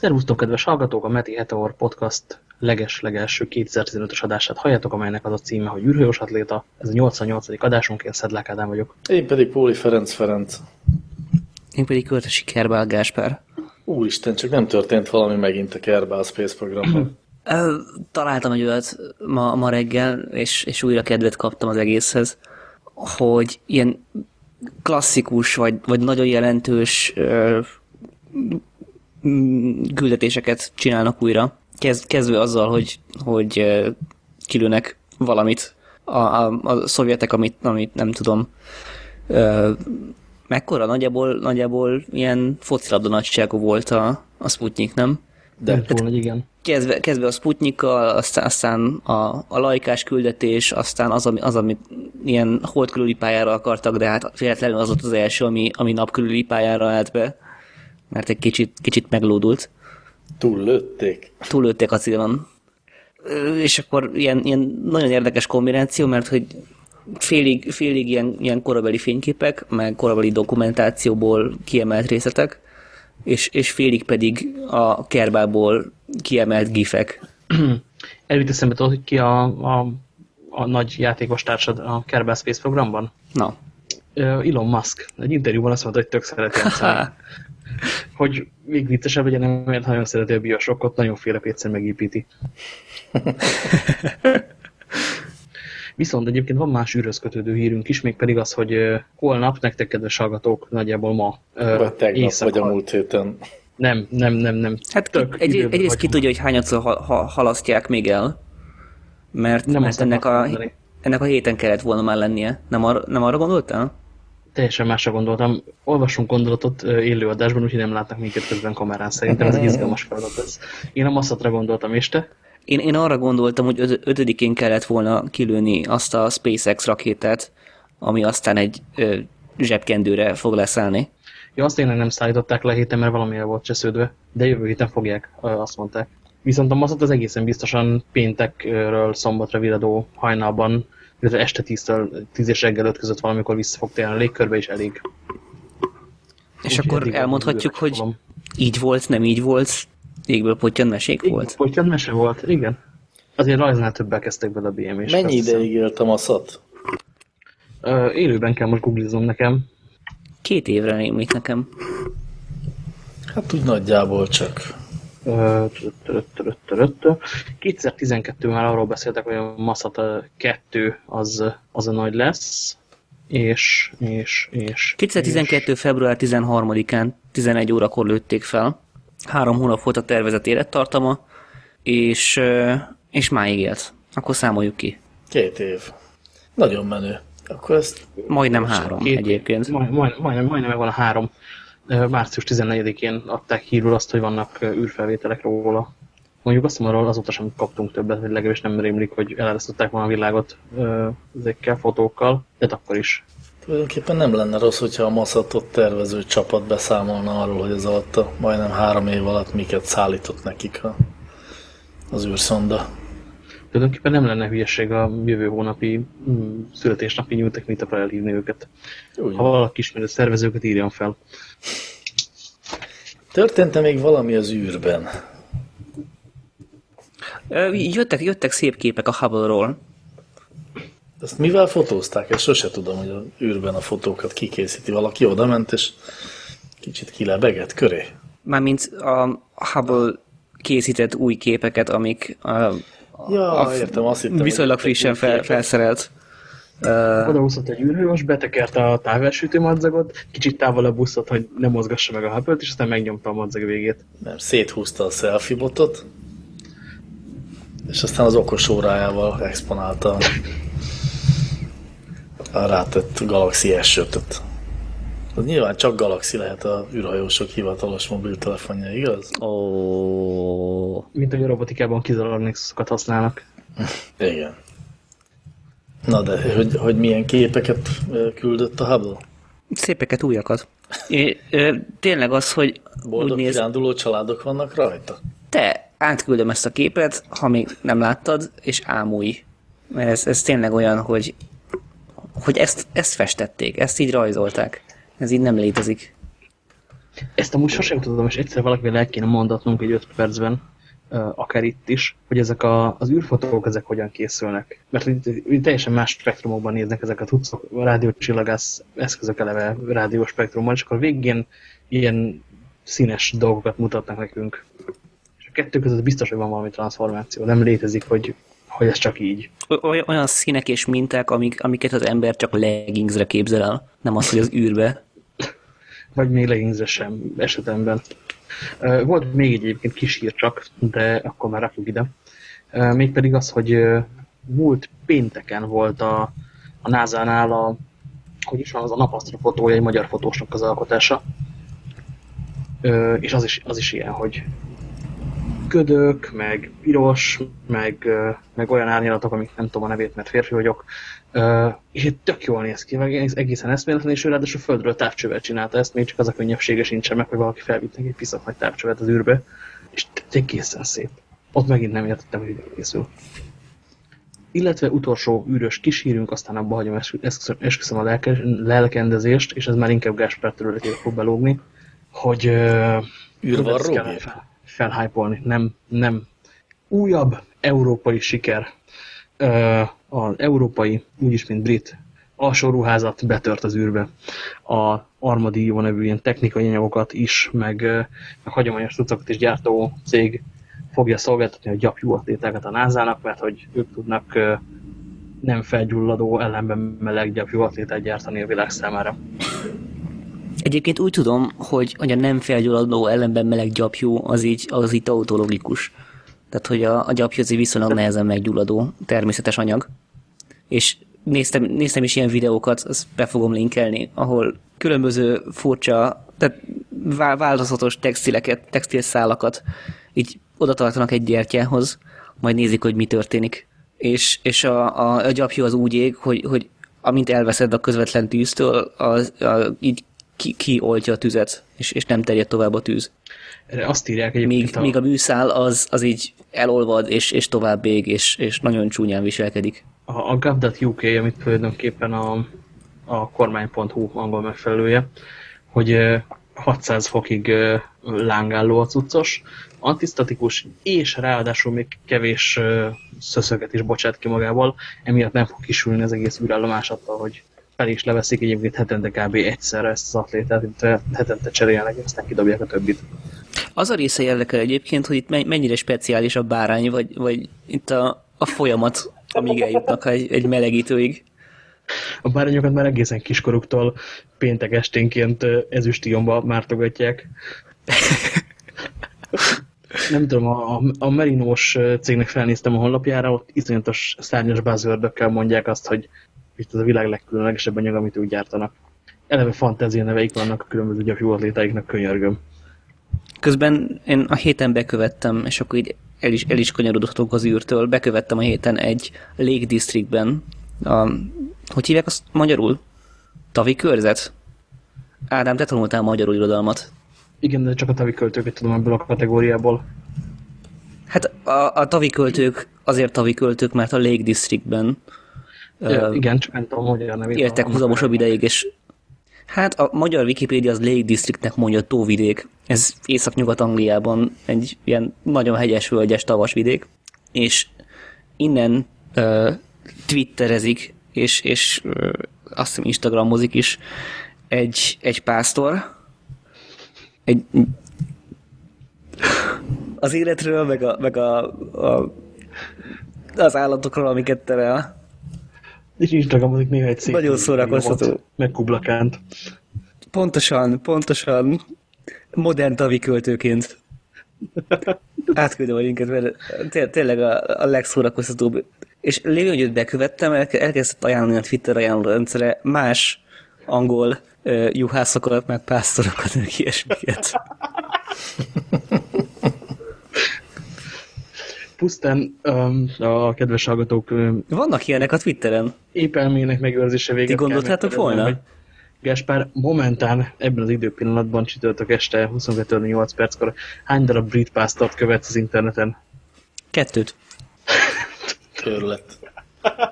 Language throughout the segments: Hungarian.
Szervusztok, kedves hallgatók! A Meti Heteor Podcast leges-legelső 2015-ös adását halljátok, amelynek az a címe, hogy űrhős atléta. Ez a 88. adásunk, én Szedlák Ádám vagyok. Én pedig Póli Ferenc Ferenc. Én pedig Költesi Kerbál Gáspár. Úristen, csak nem történt valami megint a Kerbál Space programban. Találtam egy olyat ma, ma reggel, és, és újra kedvet kaptam az egészhez, hogy ilyen klasszikus, vagy, vagy nagyon jelentős küldetéseket csinálnak újra. Kezd, kezdve azzal, hogy, hogy kilőnek valamit a, a, a szovjetek, amit, amit nem tudom, ö, mekkora? Nagyjából, nagyjából ilyen focilabda nagyságú volt a, a Sputnik, nem? De hát, túl, igen. Kezdve, kezdve a Sputnikkal, aztán, aztán a, a laikás küldetés, aztán az, ami, az, amit ilyen hold körüli pályára akartak, de hát véletlenül az volt az első, ami, ami nap körüli pályára állt be, mert egy kicsit, kicsit meglódult. Túllőtték. Túllőtték a célon. És akkor ilyen, ilyen nagyon érdekes kombináció, mert hogy félig, félig ilyen, ilyen korabeli fényképek, meg korabeli dokumentációból kiemelt részletek, és, és félig pedig a kerbából kiemelt gifek. Elvitt eszembe tudod, hogy ki a, a, a nagy játékos társad a Kerbal Space programban? Na. Elon Musk. Egy interjúban azt mondta, hogy tök szeret játszani. Hogy még viccesebb legyen, mert nagyon szereti a biosokot, nagyon féle pétszer megépíti. Viszont egyébként van más űrhöz kötődő hírünk is, még pedig az, hogy holnap, nektek kedves hallgatók, nagyjából ma Vagy tegnap, éjszaka, vagy a múlt héten. Nem, nem, nem, nem. Hát Tök egy, egyrészt ki tudja, hogy hányadszor ha, ha, halasztják még el, mert, nem mert ennek, a, ennek a héten kellett volna már lennie. Nem, ar, nem arra gondoltál? Teljesen másra gondoltam. Olvasunk gondolatot élőadásban, úgyhogy nem látnak minket közben kamerán. Szerintem ez egy izgalmas feladat lesz. Én a masszatra gondoltam, és te? Én, én arra gondoltam, hogy öt, ötödikén kellett volna kilőni azt a SpaceX rakétát, ami aztán egy ö, zsebkendőre fog leszállni. Ja, azt tényleg nem szállították le héten, mert valami volt csesződve, de jövő héten fogják, azt mondták. Viszont a maszat az egészen biztosan péntekről szombatra viradó hajnalban, illetve este 10-től 10 és reggel 5 között valamikor vissza fog térni a légkörbe, és elég. És Úgy akkor elmondhatjuk, hogy így volt, nem így volt, Égből potyan mesék Égből volt? Potyan mese volt, igen. Azért rajznál többel kezdtek bele a bm és Mennyi ideig élt a maszat? Uh, élőben kell most googlizom nekem. Két évre rémlik nekem. Hát úgy nagyjából csak. 2012 már arról beszéltek, hogy a Massat 2 az, az a nagy lesz, és, és, és 2012. És... február 13-án 11 órakor lőtték fel. Három hónap volt a tervezett élettartama, és, és máig élt. Akkor számoljuk ki. Két év. Nagyon menő. Akkor ezt... Majdnem három két, egyébként. Majd, majd, majdnem, majdnem megvan a három. Március 14-én adták hírul azt, hogy vannak űrfelvételek róla. Mondjuk azt mondom, azóta sem kaptunk többet, hogy legalábbis nem rémlik, hogy eleresztettek volna a világot ezekkel, fotókkal, de akkor is Tulajdonképpen nem lenne rossz, hogyha a Massatot tervező csapat beszámolna arról, hogy ez alatt a majdnem három év alatt miket szállított nekik a, az űrszonda. Tulajdonképpen nem lenne hülyeség a jövő hónapi mm, születésnapi New Technita elhívni őket. Úgy. Ha valaki ismeri a szervezőket, írjam fel. Történt-e még valami az űrben? Jöttek, jöttek szép képek a Hubble-ról. Ezt mivel fotózták? Ezt sose tudom, hogy a űrben a fotókat kikészíti. Valaki oda ment, és kicsit kilebegett köré. Mármint a Hubble készített új képeket, amik a, ja, a értem, azt hittem, viszonylag frissen fel, felszerelt. Uh, Odaúszott egy űrhős, betekert a távelsütő madzagot, kicsit távolabb úszott, hogy ne mozgassa meg a hubble és aztán megnyomta a madzag végét. Nem, széthúzta a selfie botot, és aztán az okos órájával exponálta a rátett Galaxy S5-öt. Az nyilván csak Galaxy lehet a űrhajósok hivatalos mobiltelefonja, igaz? Ó. Oh. Mint hogy a robotikában kizárólag használnak. Igen. Na de, hogy, hogy milyen képeket küldött a Hubble? Szépeket, újakat. É, ö, tényleg az, hogy Boldog néz... kiránduló családok vannak rajta? Te, átküldöm ezt a képet, ha még nem láttad, és ámulj. Mert ez, ez tényleg olyan, hogy hogy ezt, ezt festették, ezt így rajzolták. Ez így nem létezik. Ezt amúgy sosem tudom, és egyszer valakivel el kéne mondatnunk egy öt percben, akár itt is, hogy ezek a, az űrfotók ezek hogyan készülnek. Mert itt, itt teljesen más spektrumokban néznek ezek a tudszok, a rádiócsillagász eszközök eleve rádióspektrumban, és akkor végén ilyen színes dolgokat mutatnak nekünk. És a kettő között biztos, hogy van valami transformáció. Nem létezik, hogy, hogy ez csak így. Olyan színek és minták, amik, amiket az ember csak leggingsre képzel el, nem az, hogy az űrbe. Vagy még leggingsre sem esetemben. Volt még egy egyébként kis hír csak, de akkor már rakjuk ide. Mégpedig az, hogy múlt pénteken volt a, a NASA-nál a, hogy is van, az a napasztra fotója egy magyar fotósnak az alkotása. És az is, az is ilyen, hogy ködök, meg piros, meg, meg olyan árnyalatok, amik nem tudom a nevét, mert férfi vagyok, és itt tök jól néz ki, meg egészen eszméletlen, és ő ráadásul földről távcsövet csinálta ezt, még csak az a könnyebbsége sincsen meg, hogy valaki felvitt neki egy piszak nagy távcsövet az űrbe, és egészen szép. Ott megint nem értettem, hogy készül. Illetve utolsó űrös kísírünk, aztán abba hagyom esküszöm a lelke, lelkendezést, és ez már inkább Gáspár területére fog belógni, hogy űrvarrógép? Fel, felhájpolni. Nem, nem. Újabb európai siker az európai, úgyis mint brit alsóruházat betört az űrbe. A Armadillo nevű ilyen technikai anyagokat is, meg, meg hagyományos tucakat is gyártó cég fogja szolgáltatni a gyapjú atlétákat a NASA-nak, mert hogy ők tudnak nem felgyulladó, ellenben meleg gyapjú atlétát gyártani a világ számára. Egyébként úgy tudom, hogy, hogy a nem felgyulladó ellenben meleg gyapjú az így, az így autologikus. Tehát, hogy a, a gyapjú az viszonylag nehezen meggyulladó természetes anyag. És néztem, néztem is ilyen videókat, azt be fogom linkelni, ahol különböző furcsa, tehát változatos textileket, textilszálakat így oda tartanak egy gyertyához, majd nézik, hogy mi történik. És, és a, a, a gyapjú az úgy ég, hogy, hogy amint elveszed a közvetlen tűztől, az, a, így ki, kioltja a tüzet, és, és nem terjed tovább a tűz. Erre azt írják egyébként. Míg, a... míg a műszál az, az így elolvad, és, és tovább ég, és, és nagyon csúnyán viselkedik. A, a Gov.uk, amit tulajdonképpen a, a kormány.hu angol megfelelője, hogy 600 fokig lángáló a cuccos, antisztatikus, és ráadásul még kevés szöszöget is bocsát ki magával, emiatt nem fog kisülni az egész űrállomás attól, hogy fel is leveszik egyébként hetente kb. egyszerre ezt az atlétát, itt hetente cserélnek, és aztán kidobják a többit. Az a része érdekel egyébként, hogy itt mennyire speciális a bárány, vagy, vagy itt a, a folyamat, amíg eljutnak egy, egy melegítőig. A bárányokat már egészen kiskoruktól péntek esténként ezüstionba mártogatják. Nem tudom, a, a Merinos cégnek felnéztem a honlapjára, ott iszonyatos szárnyas buzzword mondják azt, hogy itt az a világ legkülönlegesebb anyag, amit úgy gyártanak. Eleve fantázia neveik vannak a különböző gyapjú atlétáiknak, könyörgöm. Közben én a héten bekövettem, és akkor így el is, el is kanyarodhatok az űrtől, bekövettem a héten egy Lake Districtben, a, hogy hívják azt magyarul? Tavi körzet? Ádám, te tanultál magyarul irodalmat. Igen, de csak a tavi költőket tudom ebből a kategóriából. Hát a, a tavi költők azért tavi költők, mert a Lake Districtben Ja, igen, csak nem tudom, hogy a nevét. Éltek húzamosabb ideig, és hát a magyar Wikipédia az Lake Districtnek mondja tóvidék. Ez Észak-Nyugat-Angliában egy ilyen nagyon hegyes, völgyes tavasvidék, és innen uh, twitterezik, és, és uh, azt hiszem Instagramozik is egy, egy pásztor, egy, az életről, meg, a, meg a, a, az állatokról, amiket terel. És Instagramozik néha egy szép. Nagyon szórakoztató. Meg kublakánt. Pontosan, pontosan modern tavi költőként. Átküldöm a linket, mert té tényleg a, a legszórakoztatóbb. És lévén, hogy őt bekövettem, elkezdett ajánlani a Twitter ajánló rendszere más angol uh, juhászokat, meg pásztorokat, meg ilyesmiket. pusztán um, a kedves hallgatók... Um, Vannak ilyenek a Twitteren? Épp elmének megőrzése véget. Ti gondoltátok volna? Hogy Gáspár, momentán ebben az időpillanatban csütörtök este 22.08 perckor hány darab brit pásztort követsz az interneten? Kettőt. Törlet.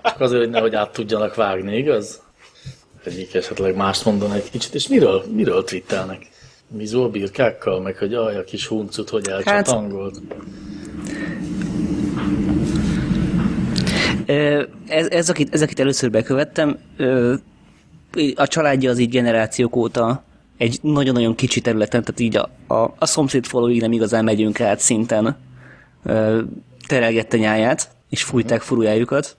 Csak azért, hogy nehogy át tudjanak vágni, igaz? Egyik esetleg mást mondan egy kicsit. És miről, miről twittelnek? Mizó a birkákkal, meg hogy aj, a kis huncut, hogy elcsatangolt. Hát, ez, ez, akit, ez, akit először bekövettem, a családja az így generációk óta egy nagyon-nagyon kicsi területen, tehát így a, a, a szomszéd faluig nem igazán megyünk át szinten terelgette nyáját, és fújták furujájukat.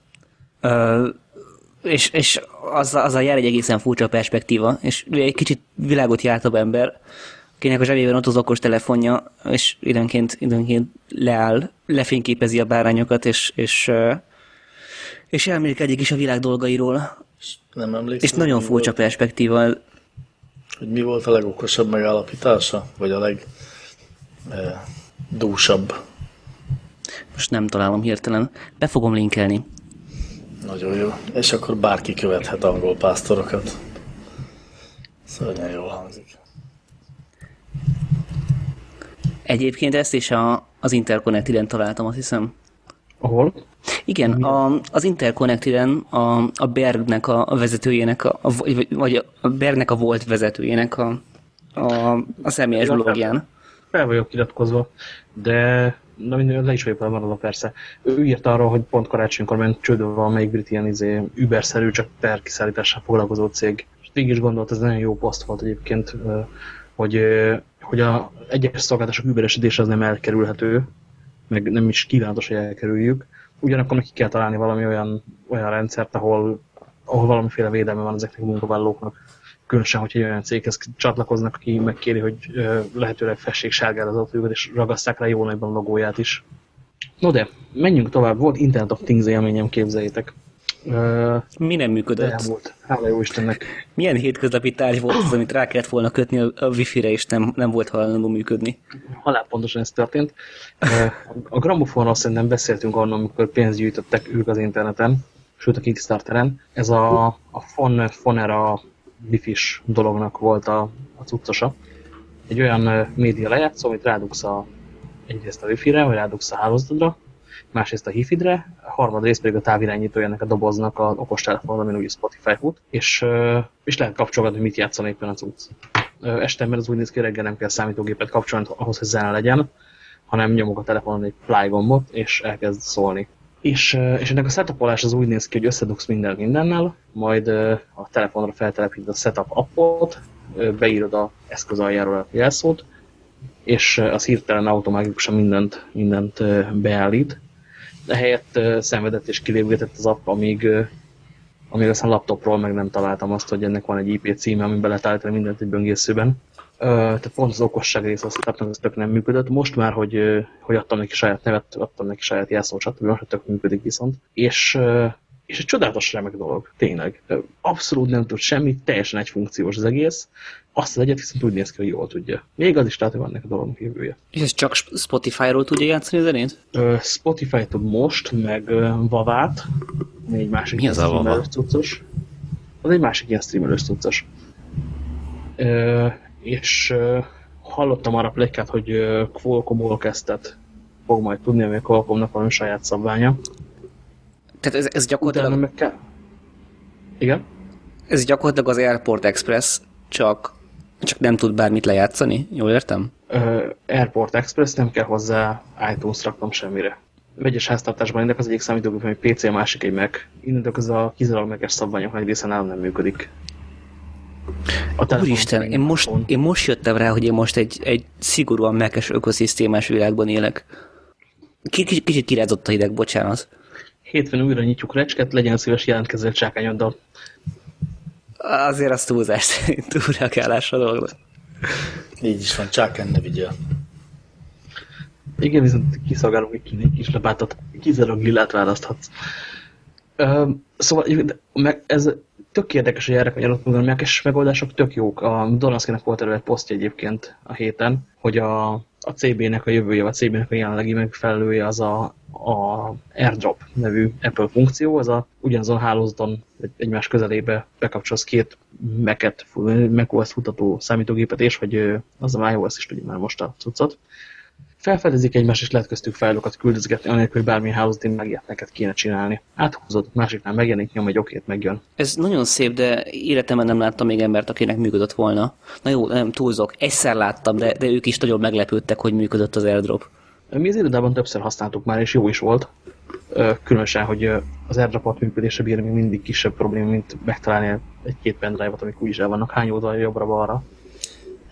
És, és az, az a jár egy egészen furcsa perspektíva, és egy kicsit világot jártabb ember, akinek a zsebében ott az okos telefonja, és időnként, időnként leáll, lefényképezi a bárányokat, és, és, és elmélkedik is a világ dolgairól. Nem emlékszem. És nagyon furcsa volt, perspektíva. Hogy mi volt a legokosabb megállapítása? Vagy a legdúsabb? Eh, Most nem találom hirtelen. Be fogom linkelni. Nagyon jó. És akkor bárki követhet angol pásztorokat. Szörnyen jól hangzik. Egyébként ezt is a, az Interconnect-en találtam, azt hiszem. Ahol? Igen, a, az Interconnect-en a, a Bergnek a, a vezetőjének, a, a, vagy a Bergnek a volt vezetőjének a, a, a személyes blogján. Fel vagyok iratkozva, de na le is vagyok maradva persze. Ő írt arról, hogy pont karácsonykor ment csődbe valamelyik brit ilyen izé, Uber-szerű, csak per kiszállítással foglalkozó cég. És végig is gondolt, ez nagyon jó poszt volt egyébként, hogy, hogy a egyes szolgáltatások überesítése az nem elkerülhető, meg nem is kívánatos, hogy elkerüljük. Ugyanakkor neki kell találni valami olyan, olyan rendszert, ahol, ahol valamiféle védelme van ezeknek a munkavállalóknak. Különösen, hogy egy olyan céghez csatlakoznak, aki megkéri, hogy lehetőleg fessék sárgára az autójukat, és ragasszák rá jó nagyban logóját is. No de, menjünk tovább. Volt Internet of Things élményem, képzeljétek. Mi nem működött? Elmúlt. Hála jó Istennek. Milyen hétköznapi tárgy volt az, amit rá kellett volna kötni a, wifi-re, és nem, nem volt hajlandó működni? Halál pontosan ez történt. A gramofonról szerintem beszéltünk annak, amikor pénzt gyűjtöttek ők az interneten, sőt a Kickstarteren. Ez a, a Fon, Fonera wifi-s dolognak volt a, a cuccosa. Egy olyan média lejátszó, amit rádugsz a, egyrészt a wifi-re, vagy rádugsz a hálózatodra, másrészt a hifidre, harmadrészt pedig a távirányítója ennek a doboznak a okostelefon, amin úgy Spotify fut, és, és lehet kapcsolgatni, hogy mit játszan éppen az cucc. Este, mert az úgy néz ki, reggel nem kell számítógépet kapcsolni ahhoz, hogy zene legyen, hanem nyomok a telefonon egy play gombot, és elkezd szólni. És, és ennek a setupolás az úgy néz ki, hogy összedugsz minden mindennel, majd a telefonra feltelepíted a setup appot, beírod a eszköz aljáról a jelszót, és az hirtelen automatikusan mindent, mindent beállít, helyett szenvedett és kilépgetett az app, amíg, amíg aztán laptopról meg nem találtam azt, hogy ennek van egy IP címe, amiben lehet állítani mindent egy böngészőben. Tehát pont az okosság része azt hittem, ez tök nem működött. Most már, hogy, hogy adtam neki saját nevet, adtam neki saját jelszót, stb. tök működik viszont. És, és egy csodálatos remek dolog, tényleg. Abszolút nem tud semmit, teljesen egy funkciós az egész. Azt az egyet viszont úgy néz ki, hogy jól tudja. Még az is hogy van ennek a dolognak jövője. És ez csak Spotify-ról tudja játszani zenét? Spotify tud most, meg Vavát, egy másik Mi az a Vava? cuccos. Az egy másik ilyen streamelős cuccos. És hallottam arra plegykát, hogy Qualcomm Orchestet fog majd tudni, ami a Qualcommnak valami saját szabványa. Tehát ez, ez gyakorlatilag... meg kell... Igen? Ez gyakorlatilag az Airport Express, csak, csak nem tud bármit lejátszani, jól értem? Uh, Airport Express, nem kell hozzá iTunes raknom semmire. Vegyes háztartásban ennek az egyik számítógép, hogy PC, a másik egy Mac. Innentől ez a kizárólag meg szabványok nagy része nálam nem működik. Úristen, én most, én most jöttem rá, hogy én most egy, egy szigorúan mekes ökoszisztémás világban élek. Kicsit, kicsit kirázott a hideg, bocsánat. Hétfőn újra nyitjuk recsket, legyen szíves jelentkezzel csákányoddal. Azért az túlzás, túlreagálás a dolognak. Így is van, csákán ne vigyél. Igen, viszont kiszolgálunk egy kis lapátot, kizárólag lilát választhatsz. Uh, szóval meg ez tök érdekes, hogy erre kanyarodtunk, mert mekes megoldások tök jók. A Donaszkinek volt erről egy posztja egyébként a héten, hogy a, a CB-nek a jövője, vagy a CB-nek a jelenlegi megfelelője az a, a AirDrop nevű Apple funkció, az a ugyanazon hálózaton egymás közelébe bekapcsolsz két Mac-et, macOS futató számítógépet, és hogy az a iOS is tudja már most a cuccot. Felfedezik egymást, és lehet köztük fájlokat küldözgetni, anélkül, hogy bármilyen hálózati megilyet neked kéne csinálni. Áthúzod, másiknál megjelenik, nyom egy okét, megjön. Ez nagyon szép, de életemben nem láttam még embert, akinek működött volna. Na jó, nem túlzok, egyszer láttam, de, de ők is nagyon meglepődtek, hogy működött az airdrop. Mi az irodában többször használtuk már, és jó is volt. Különösen, hogy az airdropot működése bír még mindig kisebb probléma, mint megtalálni egy-két pendrive-ot, amik úgyis el vannak hány oldal jobbra-balra.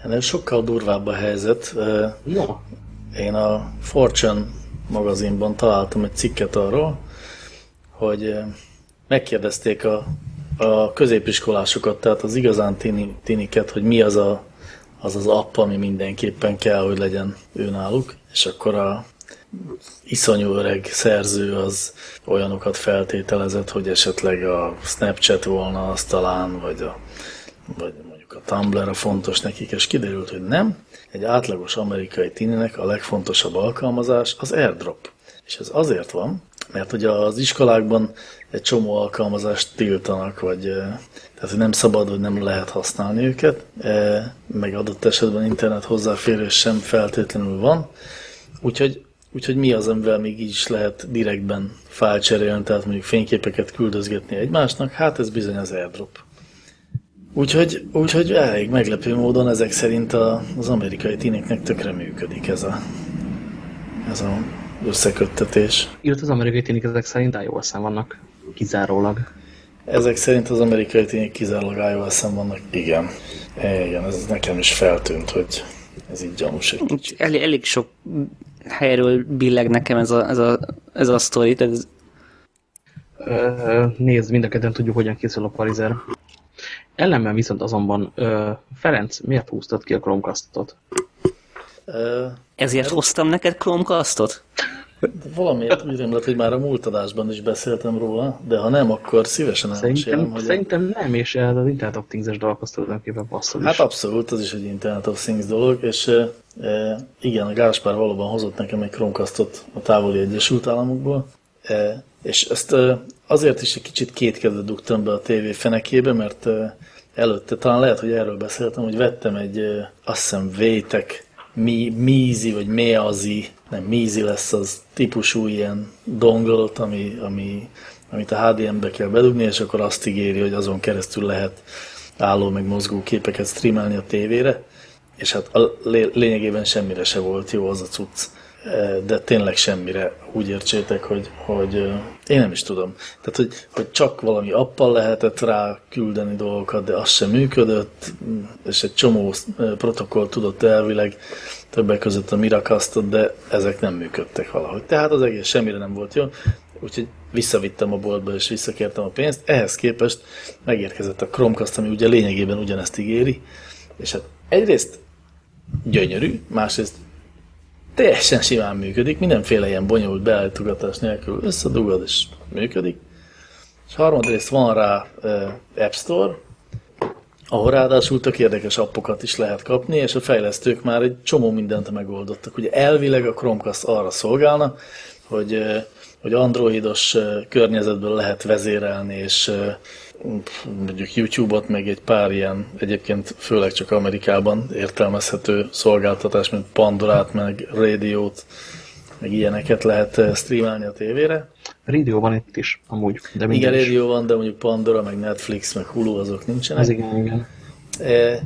Ennél sokkal durvább a helyzet. No. Én a Fortune magazinban találtam egy cikket arról, hogy megkérdezték a, a középiskolásokat, tehát az igazán tini, tiniket, hogy mi az, a, az az app, ami mindenképpen kell, hogy legyen ő náluk, és akkor a iszonyú öreg szerző az olyanokat feltételezett, hogy esetleg a Snapchat volna az talán, vagy, a, vagy mondjuk a Tumblr a fontos nekik, és kiderült, hogy nem. Egy átlagos amerikai tininek a legfontosabb alkalmazás az airdrop. És ez azért van, mert ugye az iskolákban egy csomó alkalmazást tiltanak, vagy tehát hogy nem szabad, vagy nem lehet használni őket, meg adott esetben internet hozzáférés sem feltétlenül van. Úgyhogy, úgyhogy mi az, amivel még így is lehet direktben fájlcserélni, tehát mondjuk fényképeket küldözgetni egymásnak, hát ez bizony az airdrop. Úgyhogy, úgyhogy elég meglepő módon ezek szerint a, az amerikai tiniknek tökre működik ez a, ez a összeköttetés. Írt az amerikai tinik ezek szerint ios vannak, kizárólag. Ezek szerint az amerikai tények kizárólag ios vannak. Igen. Igen, ez nekem is feltűnt, hogy ez így gyanús egy kicsit. Elég, elég sok helyről billeg nekem ez a, ez a, ez a sztori. Ez... Nézd, mind a tudjuk, hogyan készül a parizer. Ellenben viszont azonban, Ferenc, miért húztad ki a Chromecast-ot? Ezért hoztam neked Chromecast-ot? Valamiért úgy rémlett, hogy már a múlt adásban is beszéltem róla, de ha nem, akkor szívesen elmesélem. Hogy szerintem nem, és ez az Internet of Things-es dolog az tulajdonképpen passzol Hát abszolút, az is egy Internet of Things dolog, és e, igen, a Gáspár valóban hozott nekem egy Chromecastot a távoli Egyesült Államokból, e, és ezt e, azért is egy kicsit kétkedve dugtam be a tévé fenekébe, mert e, előtte talán lehet, hogy erről beszéltem, hogy vettem egy, azt hiszem, Vétek mi, Mizi, vagy Meazi, nem Mizi lesz az típusú ilyen donglot, ami, ami, amit a HDM-be kell bedugni, és akkor azt ígéri, hogy azon keresztül lehet álló meg mozgó képeket streamelni a tévére, és hát a lényegében semmire se volt jó az a cucc de tényleg semmire úgy értsétek, hogy, hogy én nem is tudom. Tehát, hogy, hogy csak valami appal lehetett rá küldeni dolgokat, de az sem működött, és egy csomó protokoll tudott elvileg, többek között a Miracastot, de ezek nem működtek valahogy. Tehát az egész semmire nem volt jó, úgyhogy visszavittem a boltba, és visszakértem a pénzt. Ehhez képest megérkezett a Chromecast, ami ugye lényegében ugyanezt ígéri, és hát egyrészt gyönyörű, másrészt teljesen simán működik, mindenféle ilyen bonyolult beállítogatás nélkül összedugod és működik. És harmadrészt van rá App Store, ahol ráadásul tök érdekes appokat is lehet kapni, és a fejlesztők már egy csomó mindent megoldottak. Ugye elvileg a Chromecast arra szolgálna, hogy, hogy androidos környezetből lehet vezérelni, és mondjuk YouTube-ot, meg egy pár ilyen egyébként főleg csak Amerikában értelmezhető szolgáltatás, mint Pandorát, meg Rádiót, meg ilyeneket lehet eh, streamelni a tévére. Radio van itt is, amúgy. De igen, Radio van, de mondjuk Pandora, meg Netflix, meg Hulu azok nincsenek. Ez igen, igen. E,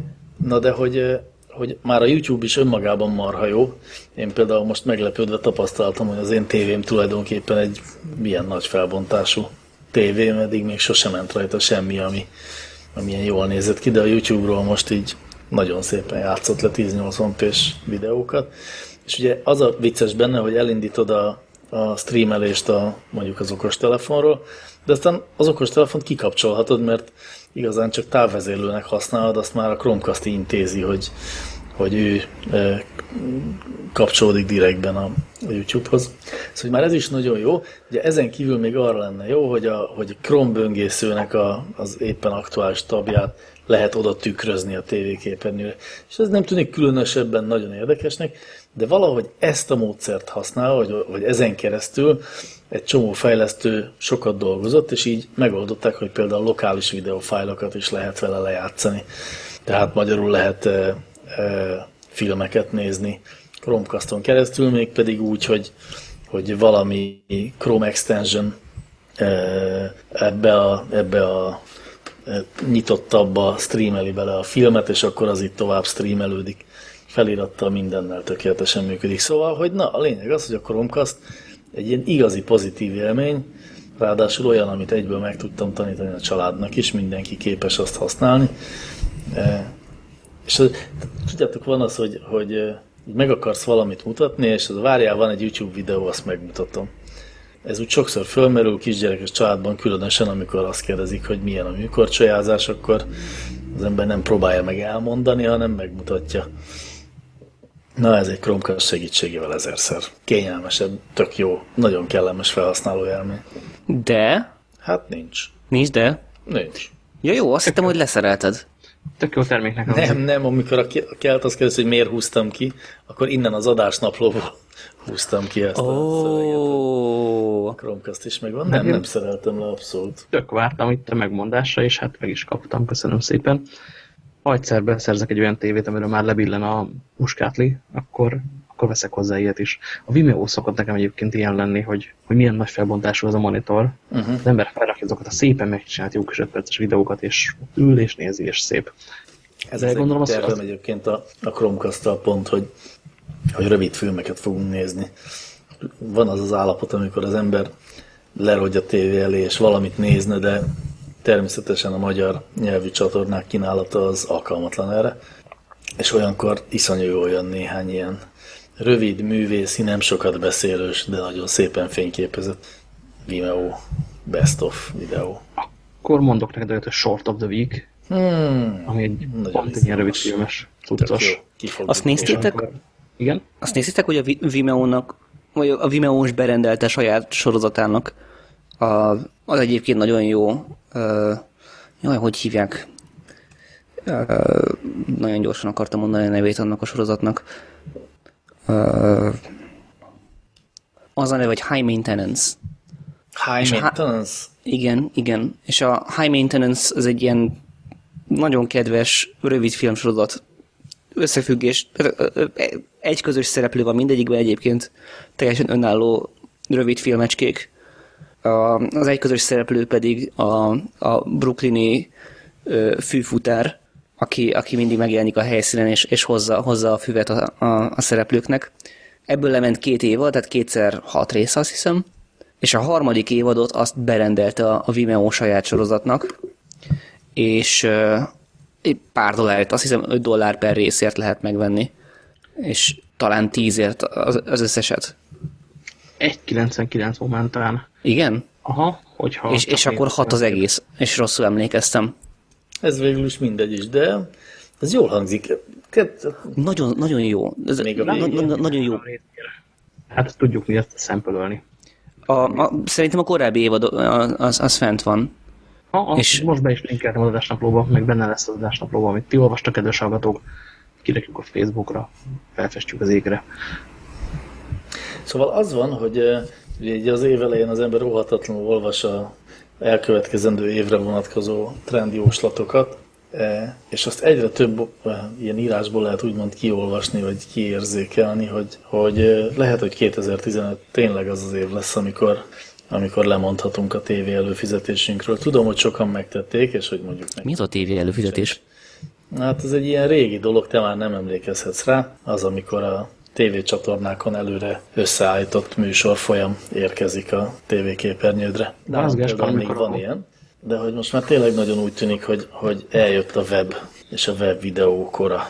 na de hogy, hogy már a YouTube is önmagában marha jó. Én például most meglepődve tapasztaltam, hogy az én tévém tulajdonképpen egy milyen nagy felbontású tévém, eddig még sosem ment rajta semmi, ami, ami ilyen jól nézett ki, de a YouTube-ról most így nagyon szépen játszott le 1080p-s videókat. És ugye az a vicces benne, hogy elindítod a, a streamelést a, mondjuk az okostelefonról, de aztán az okostelefont kikapcsolhatod, mert igazán csak távvezérlőnek használod, azt már a Chromecast intézi, hogy, hogy ő e, kapcsolódik direktben a, a YouTube-hoz. Szóval már ez is nagyon jó. Ugye ezen kívül még arra lenne jó, hogy a, hogy Chrome böngészőnek a, az éppen aktuális tabját lehet oda tükrözni a tévéképernyőre. És ez nem tűnik különösebben nagyon érdekesnek, de valahogy ezt a módszert használ, hogy, hogy ezen keresztül egy csomó fejlesztő sokat dolgozott, és így megoldották, hogy például lokális videófájlokat is lehet vele lejátszani. Tehát magyarul lehet e, e, filmeket nézni Chromecaston keresztül, még pedig úgy, hogy, hogy valami Chrome extension ebbe a, ebbe a nyitottabbba streameli bele a filmet, és akkor az itt tovább streamelődik felirattal mindennel tökéletesen működik. Szóval, hogy na, a lényeg az, hogy a Chromecast egy ilyen igazi pozitív élmény, ráadásul olyan, amit egyből meg tudtam tanítani a családnak is, mindenki képes azt használni. E, és az, tudjátok, van az, hogy, hogy meg akarsz valamit mutatni, és az várjál, van egy YouTube videó, azt megmutatom. Ez úgy sokszor fölmerül kisgyerekes családban, különösen amikor azt kérdezik, hogy milyen a műkorcsolyázás, akkor az ember nem próbálja meg elmondani, hanem megmutatja. Na, ez egy Chromecast segítségével ezerszer. Kényelmesebb, tök jó, nagyon kellemes felhasználó élmény. De? Hát nincs. Nincs, de? Nincs. Ja jó, azt hittem, hogy leszerelted. Tök jó terméknek. Nem, nem, amikor a kelt azt kérdezi, hogy miért húztam ki, akkor innen az adásnaplóból húztam ki ezt oh. a Chromecast is megvan. Nem, nem szereltem le abszolút. Tök vártam itt a megmondásra, és hát meg is kaptam, köszönöm szépen. Ha egyszer beszerzek egy olyan tévét, amiről már lebillen a muskátli, akkor, akkor veszek hozzá ilyet is. A Vimeo szokott nekem egyébként ilyen lenni, hogy, hogy milyen nagy felbontású az a monitor. Uh -huh. Az ember felrakja azokat a szépen megcsinált jó kis 5 perces videókat, és ül és nézi, és szép. Ez az gondolom, az, az... egyébként a, a chromecast pont, hogy, hogy rövid filmeket fogunk nézni. Van az az állapot, amikor az ember lerogy a tévé elé, és valamit nézne, de természetesen a magyar nyelvű csatornák kínálata az alkalmatlan erre, és olyankor iszonyú jó olyan néhány ilyen rövid, művészi, nem sokat beszélős, de nagyon szépen fényképezett Vimeo Best of videó. Akkor mondok neked olyat, hogy Short of the Week, hmm, ami egy pont egy ilyen rövid filmes cuccos. Azt néztétek? Igen? Azt néztétek, hogy a Vimeo-nak, vagy a Vimeo-s berendelte saját sorozatának a, az egyébként nagyon jó, uh, jaj, hogy hívják? Uh, nagyon gyorsan akartam mondani a nevét annak a sorozatnak. Uh, az a neve, hogy High Maintenance. High Maintenance? igen, igen. És a High Maintenance az egy ilyen nagyon kedves, rövid filmsorozat. Összefüggés. Egy közös szereplő van mindegyikben egyébként. Teljesen önálló rövid filmecskék. Az egy közös szereplő pedig a, a brooklyni fűfutár, aki, aki mindig megjelenik a helyszínen, és, és hozza, hozza a füvet a, a, a szereplőknek. Ebből lement két évad, tehát kétszer hat rész, azt hiszem, és a harmadik évadot azt berendelte a, a Vimeo saját sorozatnak, és egy pár dollárért, azt hiszem 5 dollár per részért lehet megvenni, és talán 10ért az, az összeset. 1,99 momentán. Igen? Aha, hogyha... És, és akkor hat az egész, és rosszul emlékeztem. Ez végül is mindegy is, de ez jól hangzik. Nagyon, nagyon jó. Ez Még a na, na, nagyon jó. Hát tudjuk mi ezt szempelölni. A, a, szerintem a korábbi évad az, az fent van. Ha, a, és most be is linkeltem az adásnaplóba, meg benne lesz az adásnaplóba, amit ti olvastak, kedves hallgatók. Kirekjük a Facebookra, felfestjük az égre. Szóval az van, hogy ugye az év elején az ember óhatatlanul olvas a elkövetkezendő évre vonatkozó trendjóslatokat, e, és azt egyre több ilyen írásból lehet úgymond kiolvasni, vagy kiérzékelni, hogy, hogy lehet, hogy 2015 tényleg az az év lesz, amikor, amikor lemondhatunk a tévé előfizetésünkről. Tudom, hogy sokan megtették, és hogy mondjuk... Mi az a tévé előfizetés? Hát ez egy ilyen régi dolog, te már nem emlékezhetsz rá. Az, amikor a tévécsatornákon előre összeállított műsorfolyam érkezik a tévéképernyődre. De az például még van ilyen, de hogy most már tényleg nagyon úgy tűnik, hogy, hogy eljött a web és a web videó kora.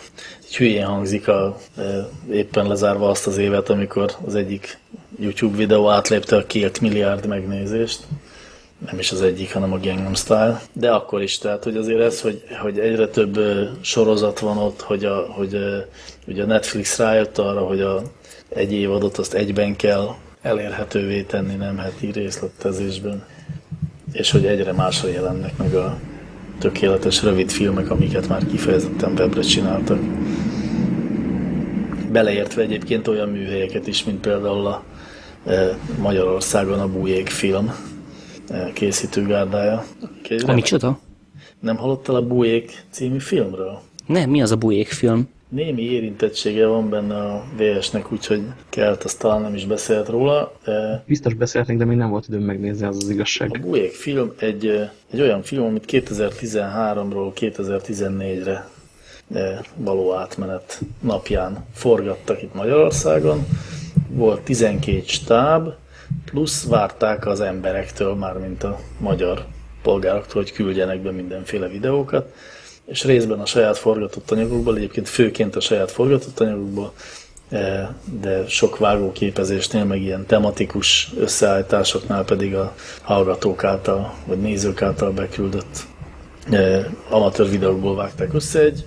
Egy hülyén hangzik a, e, éppen lezárva azt az évet, amikor az egyik YouTube videó átlépte a két milliárd megnézést nem is az egyik, hanem a Gangnam Style, de akkor is, tehát hogy azért ez, hogy, hogy egyre több sorozat van ott, hogy, a, hogy ugye a Netflix rájött arra, hogy a, egy évadot azt egyben kell elérhetővé tenni, nem heti részletezésben, és hogy egyre másra jelennek meg a tökéletes rövid filmek, amiket már kifejezetten webre csináltak. Beleértve egyébként olyan műhelyeket is, mint például a Magyarországon a Bújék film, készítőgárdája. A micsoda? Nem hallottál a Bujék című filmről? Nem, mi az a Bujék film? Némi érintettsége van benne a VS-nek, úgyhogy kelt, azt talán nem is beszélt róla. De Biztos beszélhetnénk, de még nem volt időm megnézni, az az a igazság. Bujék film egy, egy olyan film, amit 2013-ról 2014-re ö, való átmenet napján forgattak itt Magyarországon. Volt 12 stáb, plusz várták az emberektől, mármint a magyar polgároktól, hogy küldjenek be mindenféle videókat, és részben a saját forgatott anyagokból, egyébként főként a saját forgatott anyagokból, eh, de sok vágóképezésnél, meg ilyen tematikus összeállításoknál pedig a hallgatók által, vagy nézők által beküldött eh, amatőr videókból vágták össze egy,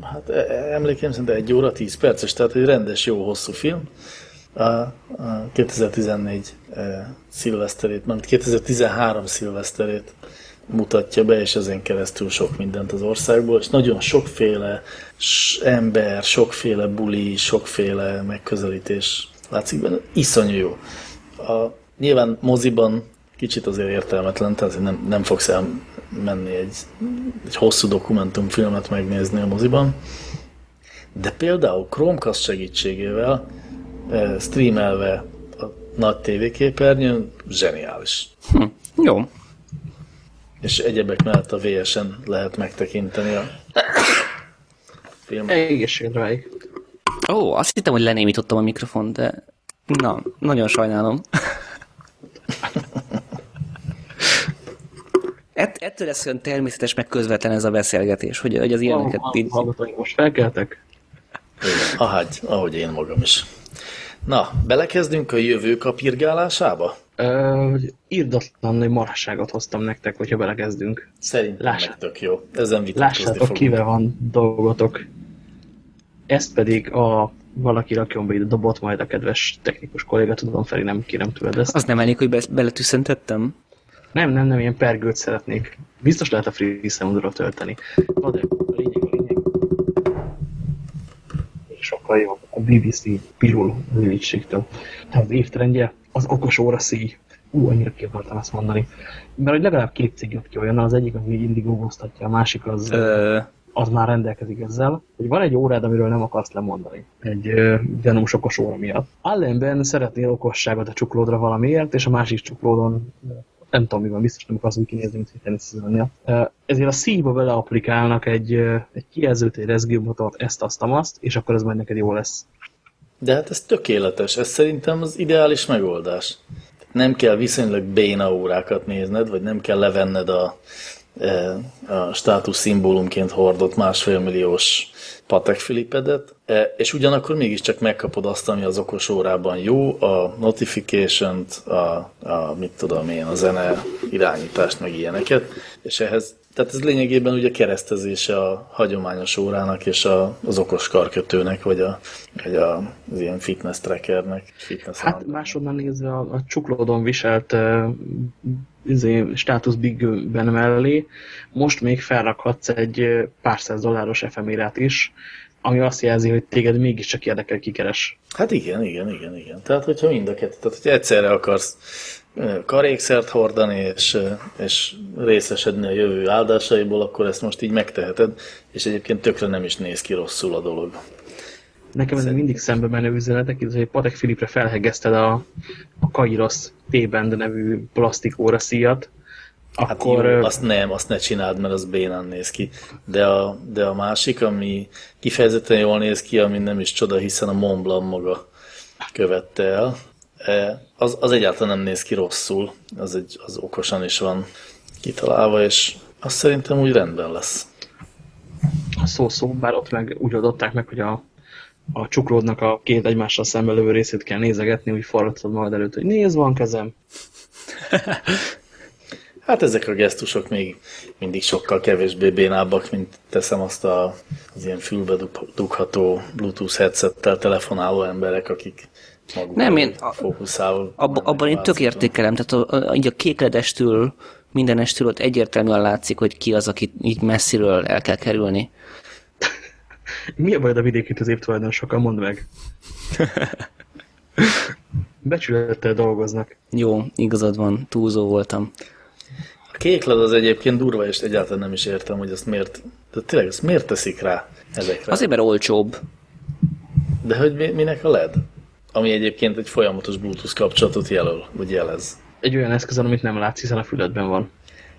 hát e- e- emlékeim szerint egy óra, 10 perces, tehát egy rendes, jó hosszú film. A, a 2014 e, szilveszterét, mert 2013 szilveszterét mutatja be, és ezen keresztül sok mindent az országból, és nagyon sokféle ember, sokféle buli, sokféle megközelítés látszik benne. Iszonyú jó. A, nyilván moziban kicsit azért értelmetlen, tehát nem, nem fogsz elmenni egy, egy hosszú dokumentumfilmet megnézni a moziban, de például Chromecast segítségével streamelve a nagy tévéképernyőn zseniális. Hm. Jó. És egyebek mellett a VS-en lehet megtekinteni a filmet. Egészségedre válik. Ó, azt hittem, hogy lenémítottam a mikrofont, de na, nagyon sajnálom. Ett, ettől lesz olyan természetes, meg közvetlen ez a beszélgetés, hogy, hogy az ilyeneket. Hallgatóink most felkeltek? Igen, ahogy, ahogy én magam is. Na, belekezdünk a jövő kapirgálásába? Ö, írdatlan nagy marhasságot hoztam nektek, hogyha belekezdünk. Szerintem Lássá- meg tök jó. Ezen Lássátok, fogunk. kivel van dolgotok. Ezt pedig a valaki rakjon be ide dobot, majd a kedves technikus kolléga, tudom, Feri, nem kérem tőled ezt. Az nem elég, hogy be, beletűszentettem? Nem, nem, nem, ilyen pergőt szeretnék. Biztos lehet a free soundra tölteni. Na de, a lényeg, a lényeg. Sokkal jobb. BBC pirul lényegségtől. Tehát az évtrendje az okos óra szíj. Ú, annyira ki akartam ezt mondani. Mert hogy legalább két cég jött ki olyan, az egyik, ami indigóztatja, a másik az, Ö, az már rendelkezik ezzel, hogy van egy órád, amiről nem akarsz lemondani. Egy ö, gyanús okos óra miatt. Ellenben szeretnél okosságot a csuklódra valamiért, és a másik csuklódon nem tudom mi van, biztos nem akarsz úgy kinézni, mint hogy teniszezőnél. Ezért a szívba beleaplikálnak egy, egy kijelzőt, egy rezgőmotort, ezt, azt, azt, és akkor ez majd neked jó lesz. De hát ez tökéletes, ez szerintem az ideális megoldás. Nem kell viszonylag béna órákat nézned, vagy nem kell levenned a, a státusz szimbólumként hordott másfél milliós Patek Filipedet, e, és ugyanakkor mégiscsak megkapod azt, ami az okos órában jó, a notification-t, a, a mit tudom én, a zene irányítást, meg ilyeneket, és ehhez tehát ez lényegében ugye keresztezése a hagyományos órának és a, az okos karkötőnek, vagy, a, vagy a, az ilyen fitness trackernek. Fitness Hát másodban nézve a, a csuklódon viselt uh, izé, státusz bigben mellé, most még felrakhatsz egy pár száz dolláros efemérát is, ami azt jelzi, hogy téged mégiscsak érdekel, kikeres. Hát igen, igen, igen, igen. Tehát, hogyha mind a kettő, tehát, hogyha egyszerre akarsz karékszert hordani, és, és részesedni a jövő áldásaiból, akkor ezt most így megteheted, és egyébként tökre nem is néz ki rosszul a dolog. Nekem ez mindig szembe menő üzenetek, így, hogy Patek Filipre felhegezted a, a Kairos T-Band nevű plastikóra szíjat, Hát akkor jó, azt nem, azt ne csináld, mert az bénán néz ki. De a, de a másik, ami kifejezetten jól néz ki, ami nem is csoda, hiszen a Mont Blanc maga követte el, e, az, az egyáltalán nem néz ki rosszul, az, egy, az okosan is van kitalálva, és azt szerintem úgy rendben lesz. szó-szó, bár ott meg úgy adották meg, hogy a, a csuklódnak a két egymással szembe lövő részét kell nézegetni, úgy forgatod magad előtt, hogy nézd, van kezem. Hát ezek a gesztusok még mindig sokkal kevésbé bénábbak, mint teszem azt a, az ilyen fülbe dug- dugható Bluetooth headsettel telefonáló emberek, akik maguk Nem, én- fókuszál. Ab, abban én tök értékelem, tehát a, a, így a kékledestől, mindenestől ott egyértelműen látszik, hogy ki az, akit így messziről el kell kerülni. Mi a bajod a vidéki középtulajdonosokkal? Mondd meg. Becsülettel dolgoznak. Jó, igazad van, túlzó voltam. A kékled az egyébként durva, és egyáltalán nem is értem, hogy azt miért De tényleg, ezt miért teszik rá ezekre? Azért, mert olcsóbb. De hogy mi, minek a LED? Ami egyébként egy folyamatos Bluetooth kapcsolatot jelöl, vagy jelez. Egy olyan eszköz, amit nem látsz, hiszen a füledben van.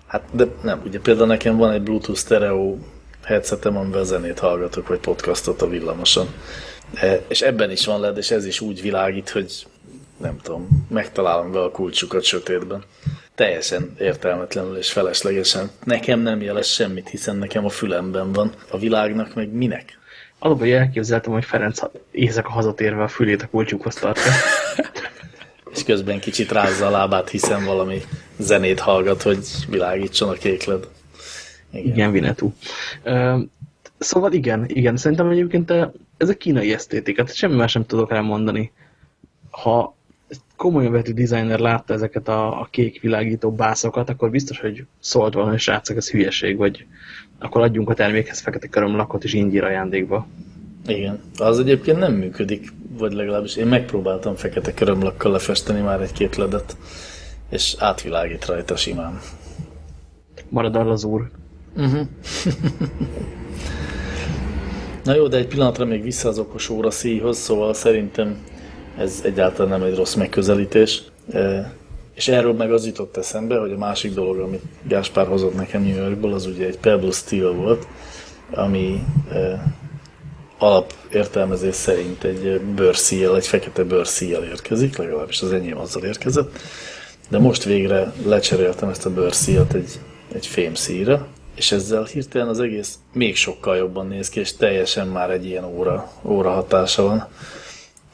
Hát, de nem, ugye például nekem van egy Bluetooth stereo headsetem, amivel zenét hallgatok, vagy podcastot a villamoson. E, és ebben is van LED, és ez is úgy világít, hogy nem tudom, megtalálom be a kulcsukat sötétben. Teljesen értelmetlenül és feleslegesen. Nekem nem jelez semmit, hiszen nekem a fülemben van. A világnak meg minek? Alapban elképzeltem, hogy Ferenc éjszaka hazatérve a fülét a kulcsukhoz tartja. és közben kicsit rázza a lábát, hiszen valami zenét hallgat, hogy világítson a kékled. Igen, igen Vinetú. Szóval igen, igen, szerintem egyébként ez a kínai esztétika, tehát semmi más sem tudok elmondani. Ha komolyan vetű designer látta ezeket a, a kék világító bászokat, akkor biztos, hogy szólt hogy srácok, ez hülyeség, vagy akkor adjunk a termékhez fekete körömlakot és ingyír ajándékba. Igen, az egyébként nem működik, vagy legalábbis én megpróbáltam fekete körömlakkal lefesteni már egy-két ledet, és átvilágít rajta simán. Marad az úr. -huh. Na jó, de egy pillanatra még vissza az okos óra szíjhoz, szóval szerintem ez egyáltalán nem egy rossz megközelítés. E, és erről meg az jutott eszembe, hogy a másik dolog, amit Gáspár hozott nekem New Yorkból, az ugye egy Pebble Steel volt, ami e, alap értelmezés szerint egy bőrszíjjel, egy fekete bőrszíjjel érkezik, legalábbis az enyém azzal érkezett. De most végre lecseréltem ezt a bőrszíjat egy, egy fémszíjra, és ezzel hirtelen az egész még sokkal jobban néz ki, és teljesen már egy ilyen óra, óra hatása van.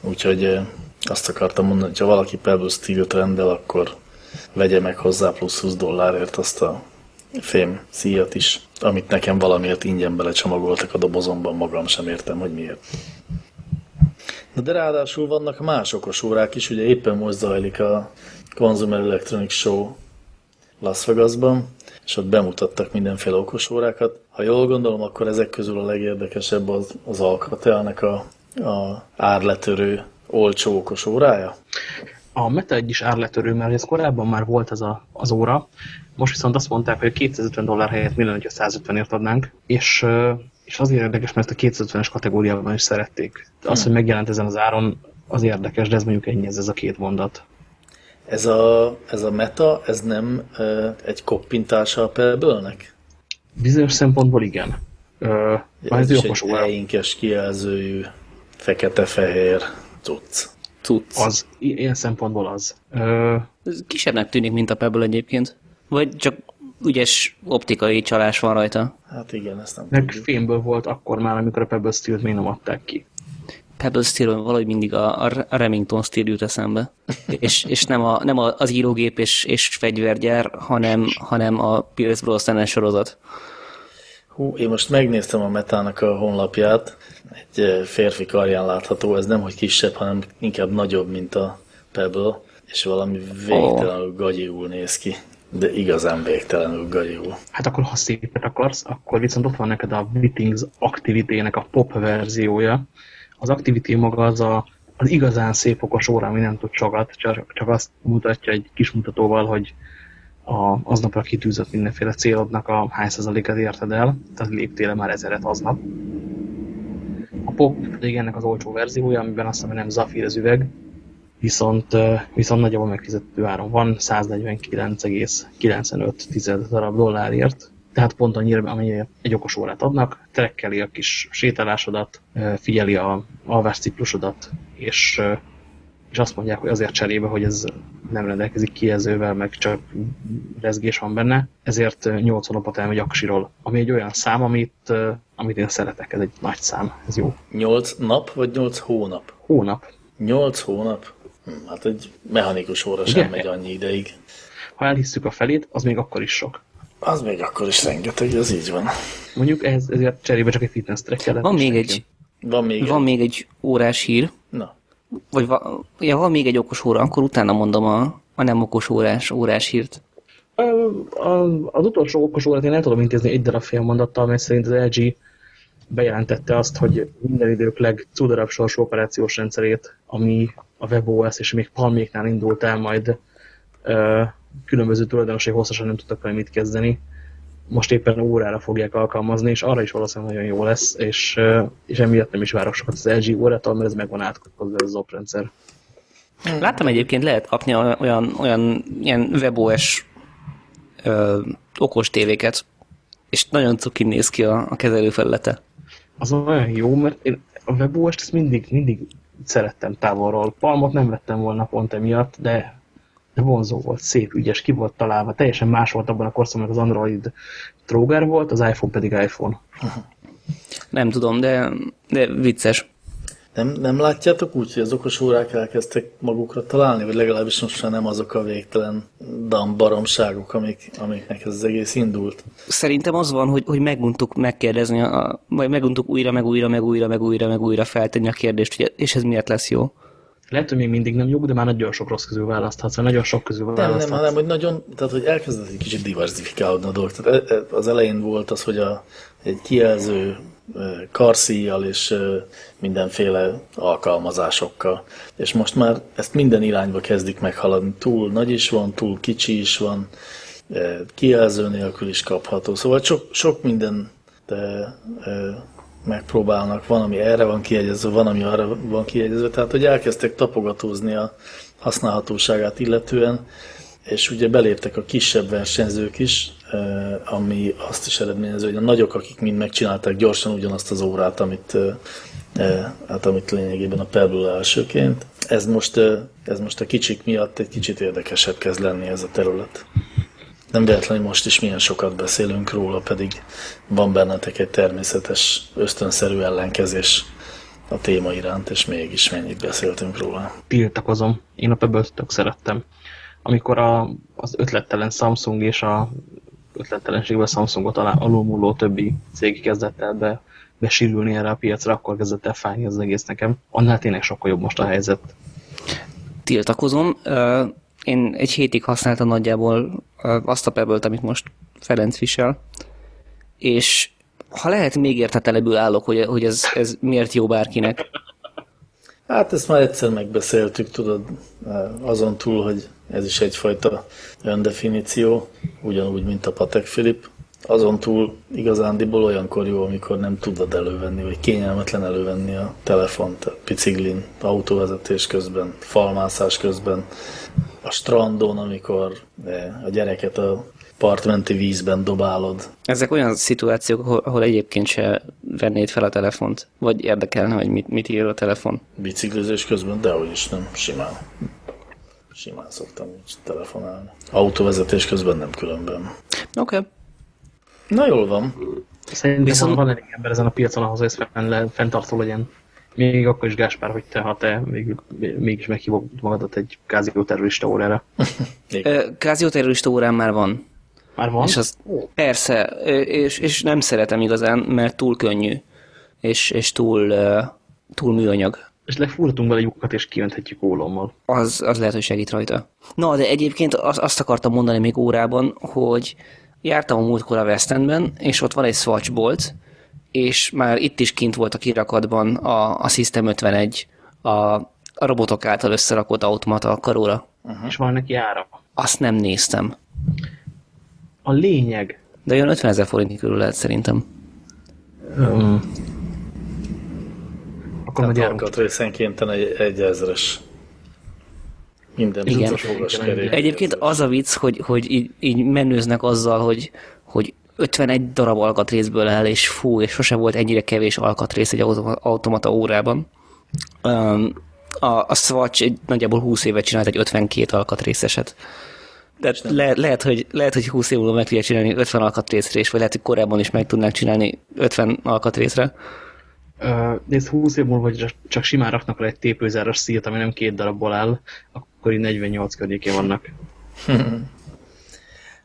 Úgyhogy eh, azt akartam mondani, hogy ha valaki Pebble Steel-t rendel, akkor vegye meg hozzá plusz 20 dollárért azt a fém szíjat is, amit nekem valamiért ingyen belecsomagoltak a dobozomban, magam sem értem, hogy miért. De, de ráadásul vannak más okos órák is, ugye éppen most zajlik a Consumer Electronics Show Las Vegasban, és ott bemutattak mindenféle okos órákat. Ha jól gondolom, akkor ezek közül a legérdekesebb az, az Alcatelnek a, a árletörő olcsó okos órája. A Meta egy is árletörő, mert ez korábban már volt az a, az óra, most viszont azt mondták, hogy 250 dollár helyett mi lenne, hogyha 150-ért adnánk, és, és azért érdekes, mert a 250-es kategóriában is szerették. Az, hmm. hogy megjelent ezen az áron, az érdekes, de ez mondjuk ennyi, ez, ez a két mondat. Ez a, ez a meta, ez nem egy koppintása a Pebble-nek? Bizonyos szempontból igen. Uh, ez, ez is egy einkes kijelzőjű, fekete-fehér cucc. Cucc. Az, ilyen szempontból az. Uh, ez kisebbnek tűnik, mint a Pebble egyébként. Vagy csak ügyes optikai csalás van rajta? Hát igen, ezt nem Meg tudjuk. fémből volt akkor már, amikor a Pebble Steel-t még nem adták ki. Pebble steel valahogy mindig a, a Remington Steel jut eszembe. és, és nem, a, nem az írógép és, és fegyvergyár, hanem, hanem a Pierce Brosnan sorozat. Hú, én most megnéztem a Metának a honlapját, egy eh, férfi karján látható, ez nem hogy kisebb, hanem inkább nagyobb, mint a Pebble, és valami végtelenül oh. gagyiul néz ki. De igazán végtelenül gagyiul. Hát akkor, ha szépet akarsz, akkor viszont ott van neked a Wittings Activity-nek a pop verziója, az Activity maga az a, az igazán szép okos óra, ami nem tud sokat, csak, csak azt mutatja egy kis mutatóval, hogy a, aznapra kitűzött mindenféle célodnak a hány százaléket érted el, tehát léptél már ezeret aznap. A pop pedig ennek az olcsó verziója, amiben azt hiszem, nem zafír az üveg, viszont, viszont nagyjából megfizető áron van, 149,95 darab dollárért, tehát pont annyira, amennyire egy okos órát adnak, trekkeli a kis sétálásodat, figyeli a alvásciklusodat, és, és azt mondják, hogy azért cserébe, hogy ez nem rendelkezik kijelzővel, meg csak rezgés van benne, ezért 80 napot elmegy aksiról, ami egy olyan szám, amit, amit én szeretek, ez egy nagy szám, ez jó. 8 nap, vagy 8 hónap? Hónap. 8 hónap? Hm, hát egy mechanikus óra sem Igen? megy annyi ideig. Ha elhisszük a felét, az még akkor is sok. Az még akkor is rengeteg, az így van. Mondjuk ez, ezért cserébe csak egy fitness track Van még egy, van még, van egy... még egy órás hír. Na. Vagy va, ja, van még egy okos óra, akkor utána mondom a, a nem okos órás, órás hírt. A, a, az utolsó okos órát én el tudom intézni egy darab fél mondattal, mert szerint az LG bejelentette azt, hogy minden idők legcudarabb sorsú operációs rendszerét, ami a WebOS és még Palméknál indult el, majd uh, különböző tulajdonosai hosszasan nem tudtak vele mit kezdeni, most éppen órára fogják alkalmazni, és arra is valószínűleg nagyon jó lesz, és, és emiatt nem is várok sokat az LG órától, mert ez meg van átkozva az OP rendszer. Láttam egyébként lehet kapni olyan, olyan ilyen WebOS ö, okos tévéket, és nagyon cukin néz ki a, a kezelőfelülete. Az olyan jó, mert én a WebOS-t mindig, mindig szerettem távolról. Palmot nem vettem volna pont emiatt, de vonzó volt, szép, ügyes, ki volt találva. Teljesen más volt abban a korszakban, az Android tróger volt, az iPhone pedig iPhone. Nem tudom, de, de vicces. Nem, nem látjátok úgy, hogy az okos órák elkezdtek magukra találni, vagy legalábbis most már nem azok a végtelen dam baromságok, amik, amiknek ez az egész indult? Szerintem az van, hogy, hogy meguntuk megkérdezni, a, vagy meguntuk újra, meg újra, meg újra, meg újra, meg újra feltenni a kérdést, hogy és ez miért lesz jó? Lehet, hogy még mindig nem jó, de már nagyon sok rossz közül választhatsz, nagyon sok közül választhatsz. Nem, nem, hanem, hogy nagyon, tehát hogy elkezdett egy kicsit diversifikálódni a dolog. Tehát e, e, az elején volt az, hogy a, egy kijelző karszíjjal és mindenféle alkalmazásokkal. És most már ezt minden irányba kezdik meghaladni. Túl nagy is van, túl kicsi is van, kijelző nélkül is kapható. Szóval sok, sok minden de, megpróbálnak, van, ami erre van kiegyezve, van, ami arra van kiegyezve, tehát hogy elkezdtek tapogatózni a használhatóságát illetően, és ugye beléptek a kisebb versenyzők is, ami azt is eredményező, hogy a nagyok, akik mind megcsinálták gyorsan ugyanazt az órát, amit, hát amit lényegében a Pebble elsőként. Ez most, ez most a kicsik miatt egy kicsit érdekesebb kezd lenni ez a terület. Nem véletlenül most is milyen sokat beszélünk róla, pedig van bennetek egy természetes, ösztönszerű ellenkezés a téma iránt, és mégis mennyit beszéltünk róla. Tiltakozom. Én a pebble tök szerettem amikor a, az ötlettelen Samsung és a ötlettelenségben Samsungot alulmúló többi cég kezdett el be, besírülni erre a piacra, akkor kezdett el fájni az egész nekem. Annál tényleg sokkal jobb most a helyzet. Tiltakozom. Én egy hétig használtam nagyjából azt a pebble amit most Ferenc visel, és ha lehet, még értetelebbül állok, hogy, hogy ez, ez miért jó bárkinek. Hát ezt már egyszer megbeszéltük, tudod, azon túl, hogy ez is egyfajta öndefiníció, ugyanúgy, mint a Patek Filip. Azon túl igazándiból olyankor jó, amikor nem tudod elővenni, vagy kényelmetlen elővenni a telefont, a biciklin, autóvezetés közben, falmászás közben, a strandon, amikor a gyereket a partmenti vízben dobálod. Ezek olyan szituációk, ahol, ahol egyébként se vennéd fel a telefont, vagy érdekelne, hogy mit, mit ír a telefon. Biciklizés közben, de is nem, simán. Simán szoktam így telefonálni. Autóvezetés közben nem különben. Oké. Okay. Na jól van. Szerintem Viszont... van elég ember ezen a piacon, ahhoz ez fenntartó legyen. Még akkor is Gáspár, hogy te, ha te még, mégis meghívod magadat egy kázió terrorista órára. kázió terrorista órán már van. Már van? És az, persze, és, és nem szeretem igazán, mert túl könnyű, és, és túl, túl műanyag. És lefúrtunk vele lyukat, és kiönthetjük ólommal. Az, az lehet, hogy segít rajta. Na, de egyébként az, azt akartam mondani még órában, hogy jártam a múltkor a West Endben, és ott van egy Swatch bolt, és már itt is kint volt a kirakatban a, a System 51, a, a robotok által összerakott automata a karóra. Uh-huh. És van neki ára? Azt nem néztem a lényeg. De olyan 50 ezer forint körül lehet szerintem. Um, akkor járunk. részenként egy, egy ezres. Minden Igen. Egyébként az a vicc, hogy, hogy így, így menőznek azzal, hogy, hogy 51 darab alkatrészből el, és fú, és sose volt ennyire kevés alkatrész egy automata órában. Um, a, a Swatch egy, nagyjából 20 évet csinált egy 52 alkatrészeset. Tehát le, lehet, hogy, lehet, hogy 20 év múlva meg tudja csinálni 50 alkatrészre, és vagy lehet, hogy korábban is meg tudnák csinálni 50 alkatrészre. Uh, nézd, 20 év múlva hogy csak simán raknak le egy tépőzáros szíjat, ami nem két darabból áll, akkor így 48 környékén vannak.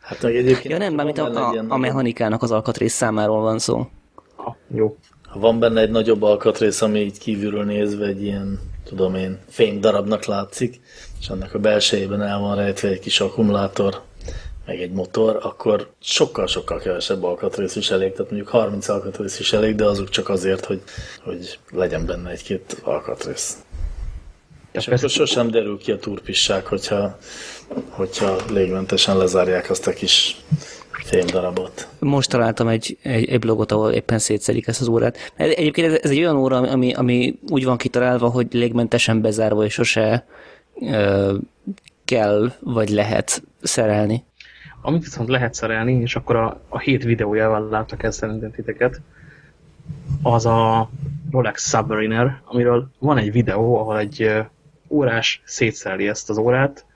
hát meg egyébként... Ja nem, mármint a, a, a mechanikának az alkatrész számáról van szó. Ha, jó. Ha van benne egy nagyobb alkatrész, ami így kívülről nézve egy ilyen, tudom én, darabnak látszik, és annak a belsejében el van rejtve egy kis akkumulátor, meg egy motor, akkor sokkal-sokkal kevesebb alkatrész is elég, tehát mondjuk 30 alkatrész is elég, de azok csak azért, hogy, hogy legyen benne egy-két alkatrész. És akkor sosem derül ki a turpisság, hogyha, hogyha légmentesen lezárják azt a kis fémdarabot. Most találtam egy, egy, egy blogot, ahol éppen szétszedik ezt az órát. Egyébként ez, ez egy olyan óra, ami, ami úgy van kitalálva, hogy légmentesen bezárva, és sose ö, kell, vagy lehet szerelni. Amit viszont lehet szerelni, és akkor a, a hét videójával láttak el szerintem titeket, az a Rolex Submariner, amiről van egy videó, ahol egy órás szétszereli ezt az órát,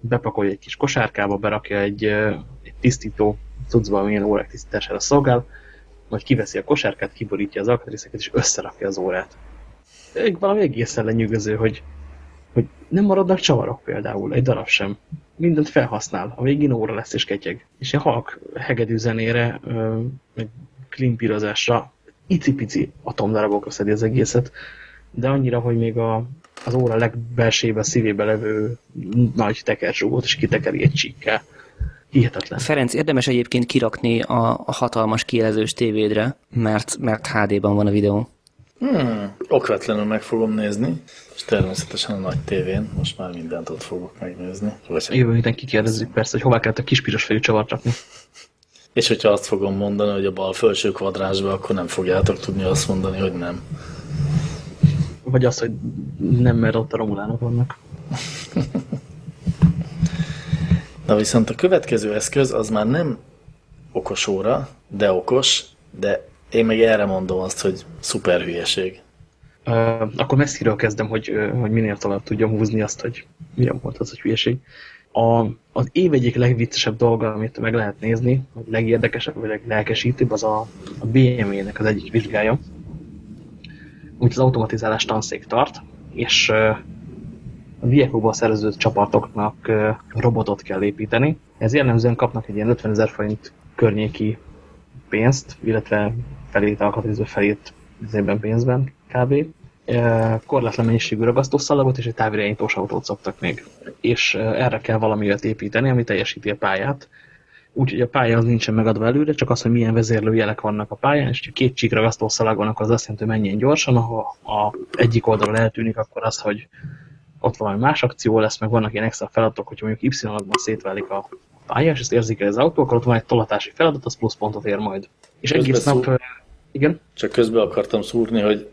bepakolja egy kis kosárkába, berakja egy, egy tisztító cuccba, amilyen órák tisztítására szolgál, majd kiveszi a kosárkát, kiborítja az alkatrészeket, és összerakja az órát. Valami egészen lenyűgöző, hogy, hogy nem maradnak csavarok például, egy darab sem. Mindent felhasznál, a végén óra lesz és ketyeg. És egy halk hegedű zenére, ö, egy klimpírozásra icipici atomdarabokra szedi az egészet, de annyira, hogy még a, az óra legbelsébe, szívébe levő nagy tekercsúgót is kitekeri egy csíkkel. Hihetetlen. Ferenc, érdemes egyébként kirakni a, a hatalmas kijelzős tévédre, mert, mert HD-ban van a videó. Hmm, okvetlenül meg fogom nézni, és természetesen a nagy tévén most már mindent ott fogok megnézni. Vagy, Jövő héten kikérdezzük persze, hogy hová kellett a kis piros fejű csavart rakni. és hogyha azt fogom mondani, hogy a bal felső kvadrásba, akkor nem fogjátok tudni azt mondani, hogy nem. Vagy az, hogy nem, mert ott a romulánok vannak. Na viszont a következő eszköz az már nem okos óra, de okos, de én meg erre mondom azt, hogy szuper hülyeség. Uh, akkor messziről kezdem, hogy, hogy minél tovább tudjam húzni azt, hogy milyen volt az, hogy hülyeség. A, az év egyik legviccesebb dolga, amit meg lehet nézni, vagy legérdekesebb, vagy leglelkesítőbb, az a, a BMW-nek az egyik vizsgája. Úgy az automatizálás tanszék tart, és a Viekóban szerződött csapatoknak robotot kell építeni. Ez jellemzően kapnak egy ilyen 50 ezer forint környéki pénzt, illetve felét alkatrészből felét ezében pénzben kb. Korlátlan mennyiségű ragasztószalagot és egy távirányítós autót szoktak még. És erre kell valamiért építeni, ami teljesíti a pályát. Úgyhogy a pálya az nincsen megadva előre, csak az, hogy milyen vezérlőjelek vannak a pályán, és ha két csík ragasztószalag van, akkor az azt jelenti, hogy menjen gyorsan, ha a egyik oldalon eltűnik, akkor az, hogy ott valami más akció lesz, meg vannak ilyen extra feladatok, hogyha mondjuk Y-alakban szétválik a pálya, és ezt érzik el az autó, akkor ott van egy tolatási feladat, az plusz pontot ér majd. És Közben egész nap... szó- Igen? Csak közben akartam szúrni, hogy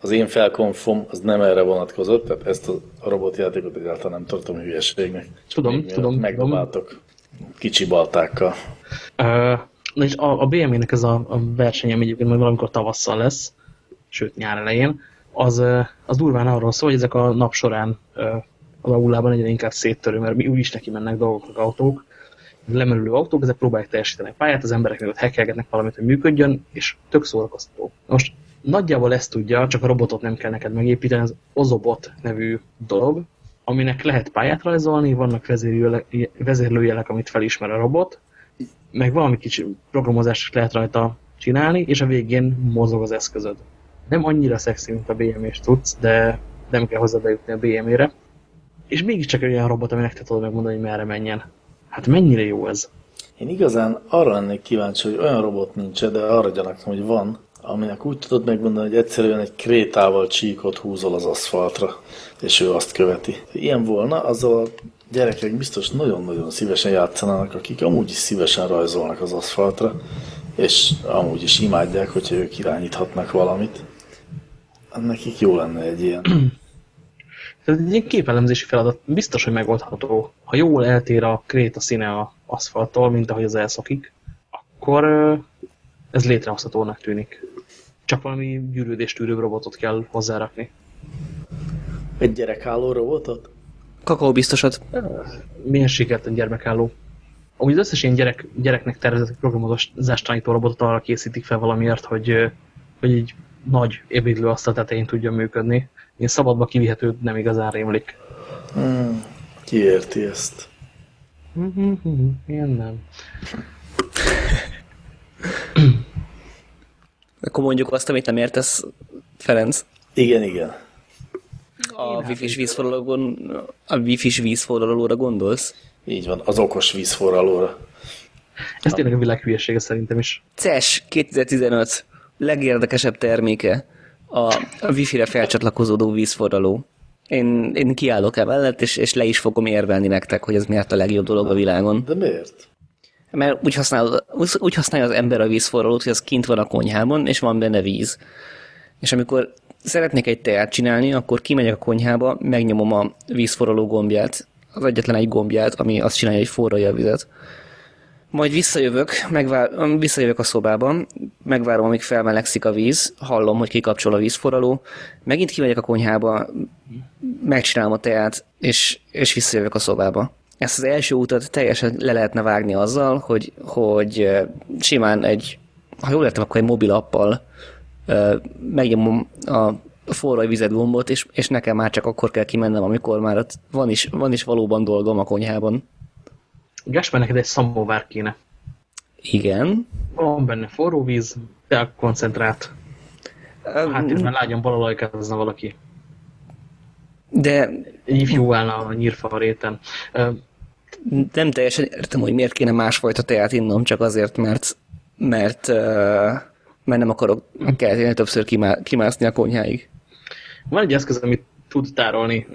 az én felkonfom az nem erre vonatkozott, tehát ezt a robotjátékot egyáltalán nem tartom hülyeségnek. Tudom, Még tudom, Megdobáltok kicsi baltákkal. Na és a, a BMW-nek ez a, a verseny, ami egyébként majd valamikor tavasszal lesz, sőt nyár elején, az, az durván arról szól, hogy ezek a nap során az aulában egyre inkább széttörő, mert mi úgyis neki mennek dolgoknak autók, lemerülő autók, ezek próbálják teljesíteni a pályát, az emberek meg ott hekkelgetnek valamit, hogy működjön, és tök szórakoztató. Most nagyjából ezt tudja, csak a robotot nem kell neked megépíteni, az Ozobot nevű dolog, aminek lehet pályát rajzolni, vannak vezérlőjelek, vezérlőjelek, amit felismer a robot, meg valami kicsi programozást lehet rajta csinálni, és a végén mozog az eszközöd. Nem annyira szexi, mint a BMW-s tudsz, de nem kell hozzá bejutni a BMW-re. És mégiscsak olyan robot, aminek te tudod megmondani, hogy merre menjen. Hát mennyire jó ez? Én igazán arra lennék kíváncsi, hogy olyan robot nincs, de arra gyanaktam, hogy van, aminek úgy tudod megmondani, hogy egyszerűen egy krétával csíkot húzol az aszfaltra, és ő azt követi. Ilyen volna, azzal a gyerekek biztos nagyon-nagyon szívesen játszanának, akik amúgy is szívesen rajzolnak az aszfaltra, és amúgy is imádják, hogyha ők irányíthatnak valamit. Nekik jó lenne egy ilyen. Ez egy képelemzési feladat. Biztos, hogy megoldható. Ha jól eltér a kréta színe a aszfalttól, mint ahogy az elszokik, akkor ez létrehozhatónak tűnik. Csak valami gyűrődéstűrő robotot kell hozzárakni. Egy gyerekálló robotot? Kakaó biztosat. Milyen sikertelen gyermekálló. Amúgy az összes ilyen gyerek, gyereknek tervezett programozást tanító robotot arra készítik fel valamiért, hogy, hogy egy nagy ebédlő asztal tetején tudjon működni. Én szabadba kivihető nem igazán rémlik. Hmm, ki érti ezt? Ilyen nem. Akkor mondjuk azt, amit nem értesz, Ferenc. Igen, igen. A wifi-s vízforralógon, a wifi-s vízforralóra gondolsz? Így van, az okos vízforralóra. Ez tényleg a világ hülyesége szerintem is. CES 2015 legérdekesebb terméke a, a wifi-re felcsatlakozódó vízforraló. Én, én kiállok emellett, és, és le is fogom érvelni nektek, hogy ez miért a legjobb dolog a világon. De miért? Mert úgy használja, úgy használja az ember a vízforralót, hogy az kint van a konyhában, és van benne víz. És amikor szeretnék egy teát csinálni, akkor kimegyek a konyhába, megnyomom a vízforraló gombját, az egyetlen egy gombját, ami azt csinálja, hogy forralja a vizet. Majd visszajövök, megvár, visszajövök a szobában, megvárom, amíg felmelegszik a víz, hallom, hogy kikapcsol a vízforraló, megint kimegyek a konyhába, megcsinálom a teát, és, és visszajövök a szobába. Ezt az első utat teljesen le lehetne vágni azzal, hogy, hogy simán egy, ha jól értem, akkor egy mobil appal megnyomom a forró vizet gombot, és, és nekem már csak akkor kell kimennem, amikor már ott van is, van is valóban dolgom a konyhában. Gáspár, neked egy szamovár kéne. Igen. Van benne forró víz, de koncentrált. Hát itt már lágyan balalajkázna valaki. De... Egy ifjú állna a nyírfa réten. Nem teljesen értem, hogy miért kéne másfajta teát innom, csak azért, mert mert, mert nem akarok kellene többször kimászni a konyháig. Van egy eszköz, amit tud tárolni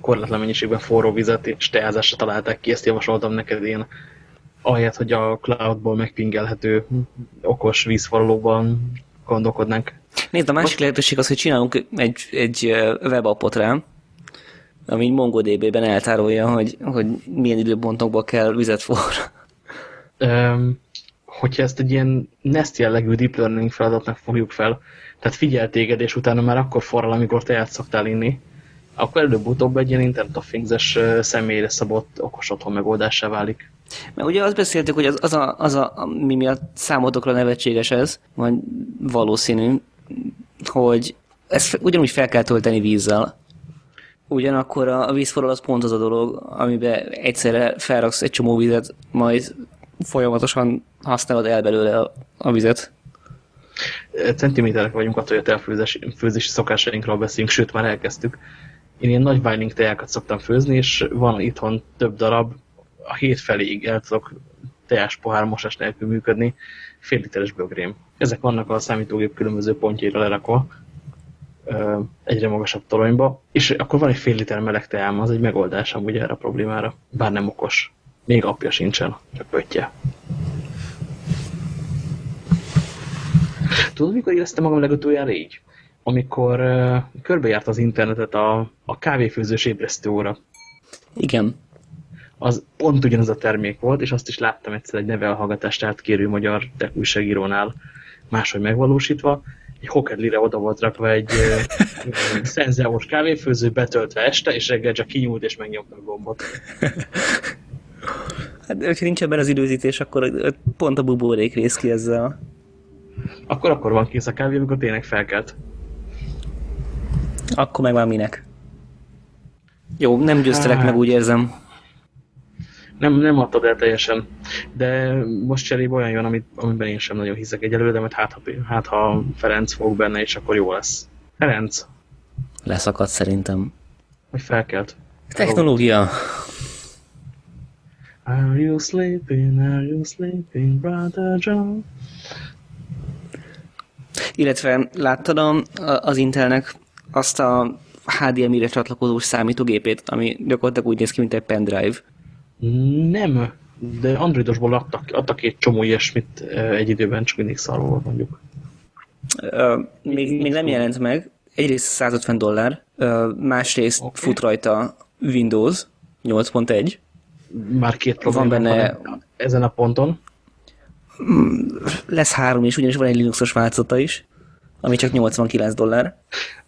korlátlan mennyiségben forró vizet, és teázásra találták ki, ezt javasoltam neked én, ahelyett, hogy a cloudból megpingelhető okos vízforralóban gondolkodnánk. Nézd, a másik Most... lehetőség az, hogy csinálunk egy, egy webappot rá, ami MongoDB-ben eltárolja, hogy, hogy milyen időpontokban kell vizet forra. Um, hogyha ezt egy ilyen nest jellegű deep learning feladatnak fogjuk fel, tehát figyel téged, és utána már akkor forral, amikor te szoktál inni, akkor előbb-utóbb egy ilyen Internet of Things-es személyre szabott okos otthon megoldásá válik. Mert ugye azt beszéltük, hogy az, az, a, az a, mi miatt számotokra nevetséges ez, vagy valószínű, hogy ezt ugyanúgy fel kell tölteni vízzel. Ugyanakkor a vízforral az pont az a dolog, amiben egyszerre felraksz egy csomó vizet, majd folyamatosan használod el belőle a, a vizet. Centiméterek vagyunk attól, hogy a főzési, szokásainkról beszélünk, sőt már elkezdtük. Én ilyen nagy Vining tejákat szoktam főzni, és van itthon több darab, a hét feléig el tudok teás pohár mosás nélkül működni, fél literes bögrém. Ezek vannak a számítógép különböző pontjaira lerakva, egyre magasabb toronyba, és akkor van egy fél liter meleg teám, az egy megoldás amúgy erre a problémára, bár nem okos. Még apja sincsen, csak pöttye. Tudod, mikor éreztem magam legutoljára így? Amikor uh, körbejárt az internetet a, a kávéfőzős ébresztő óra. Igen. Az pont ugyanaz a termék volt, és azt is láttam egyszer egy nevelhallgatást átkérő magyar újságírónál máshogy megvalósítva. Egy hokedlire oda volt rakva egy szenzeós kávéfőző, betöltve este, és reggel csak kinyúlt és megnyomta a gombot. Hát, hogyha nincs ebben az időzítés, akkor pont a buborék rész ki ezzel. Akkor akkor van kész a kávé, amikor tényleg felkelt. Akkor meg már minek. Jó, nem győztelek hát... meg, úgy érzem. Nem, nem adtad el teljesen. De most cserébe olyan jön, amit, amiben én sem nagyon hiszek egyelőre, de mert hát ha, hát, ha Ferenc fog benne, és akkor jó lesz. Ferenc. Leszakadt szerintem. Hogy felkelt. Technológia. Are you sleeping, are you sleeping, brother John? Illetve láttad a, az Intelnek azt a HDMI-re csatlakozós számítógépét, ami gyakorlatilag úgy néz ki, mint egy pendrive. Nem, de Androidosból adtak, adtak egy csomó ilyesmit egy időben, csak mindig szar volt mondjuk. Uh, még, még nem jelent meg. Egyrészt 150 dollár, uh, másrészt okay. fut rajta Windows 8.1. Már két probléma van benne ezen a ponton. Lesz három is, ugyanis van egy Linuxos változata is, ami csak 89 dollár.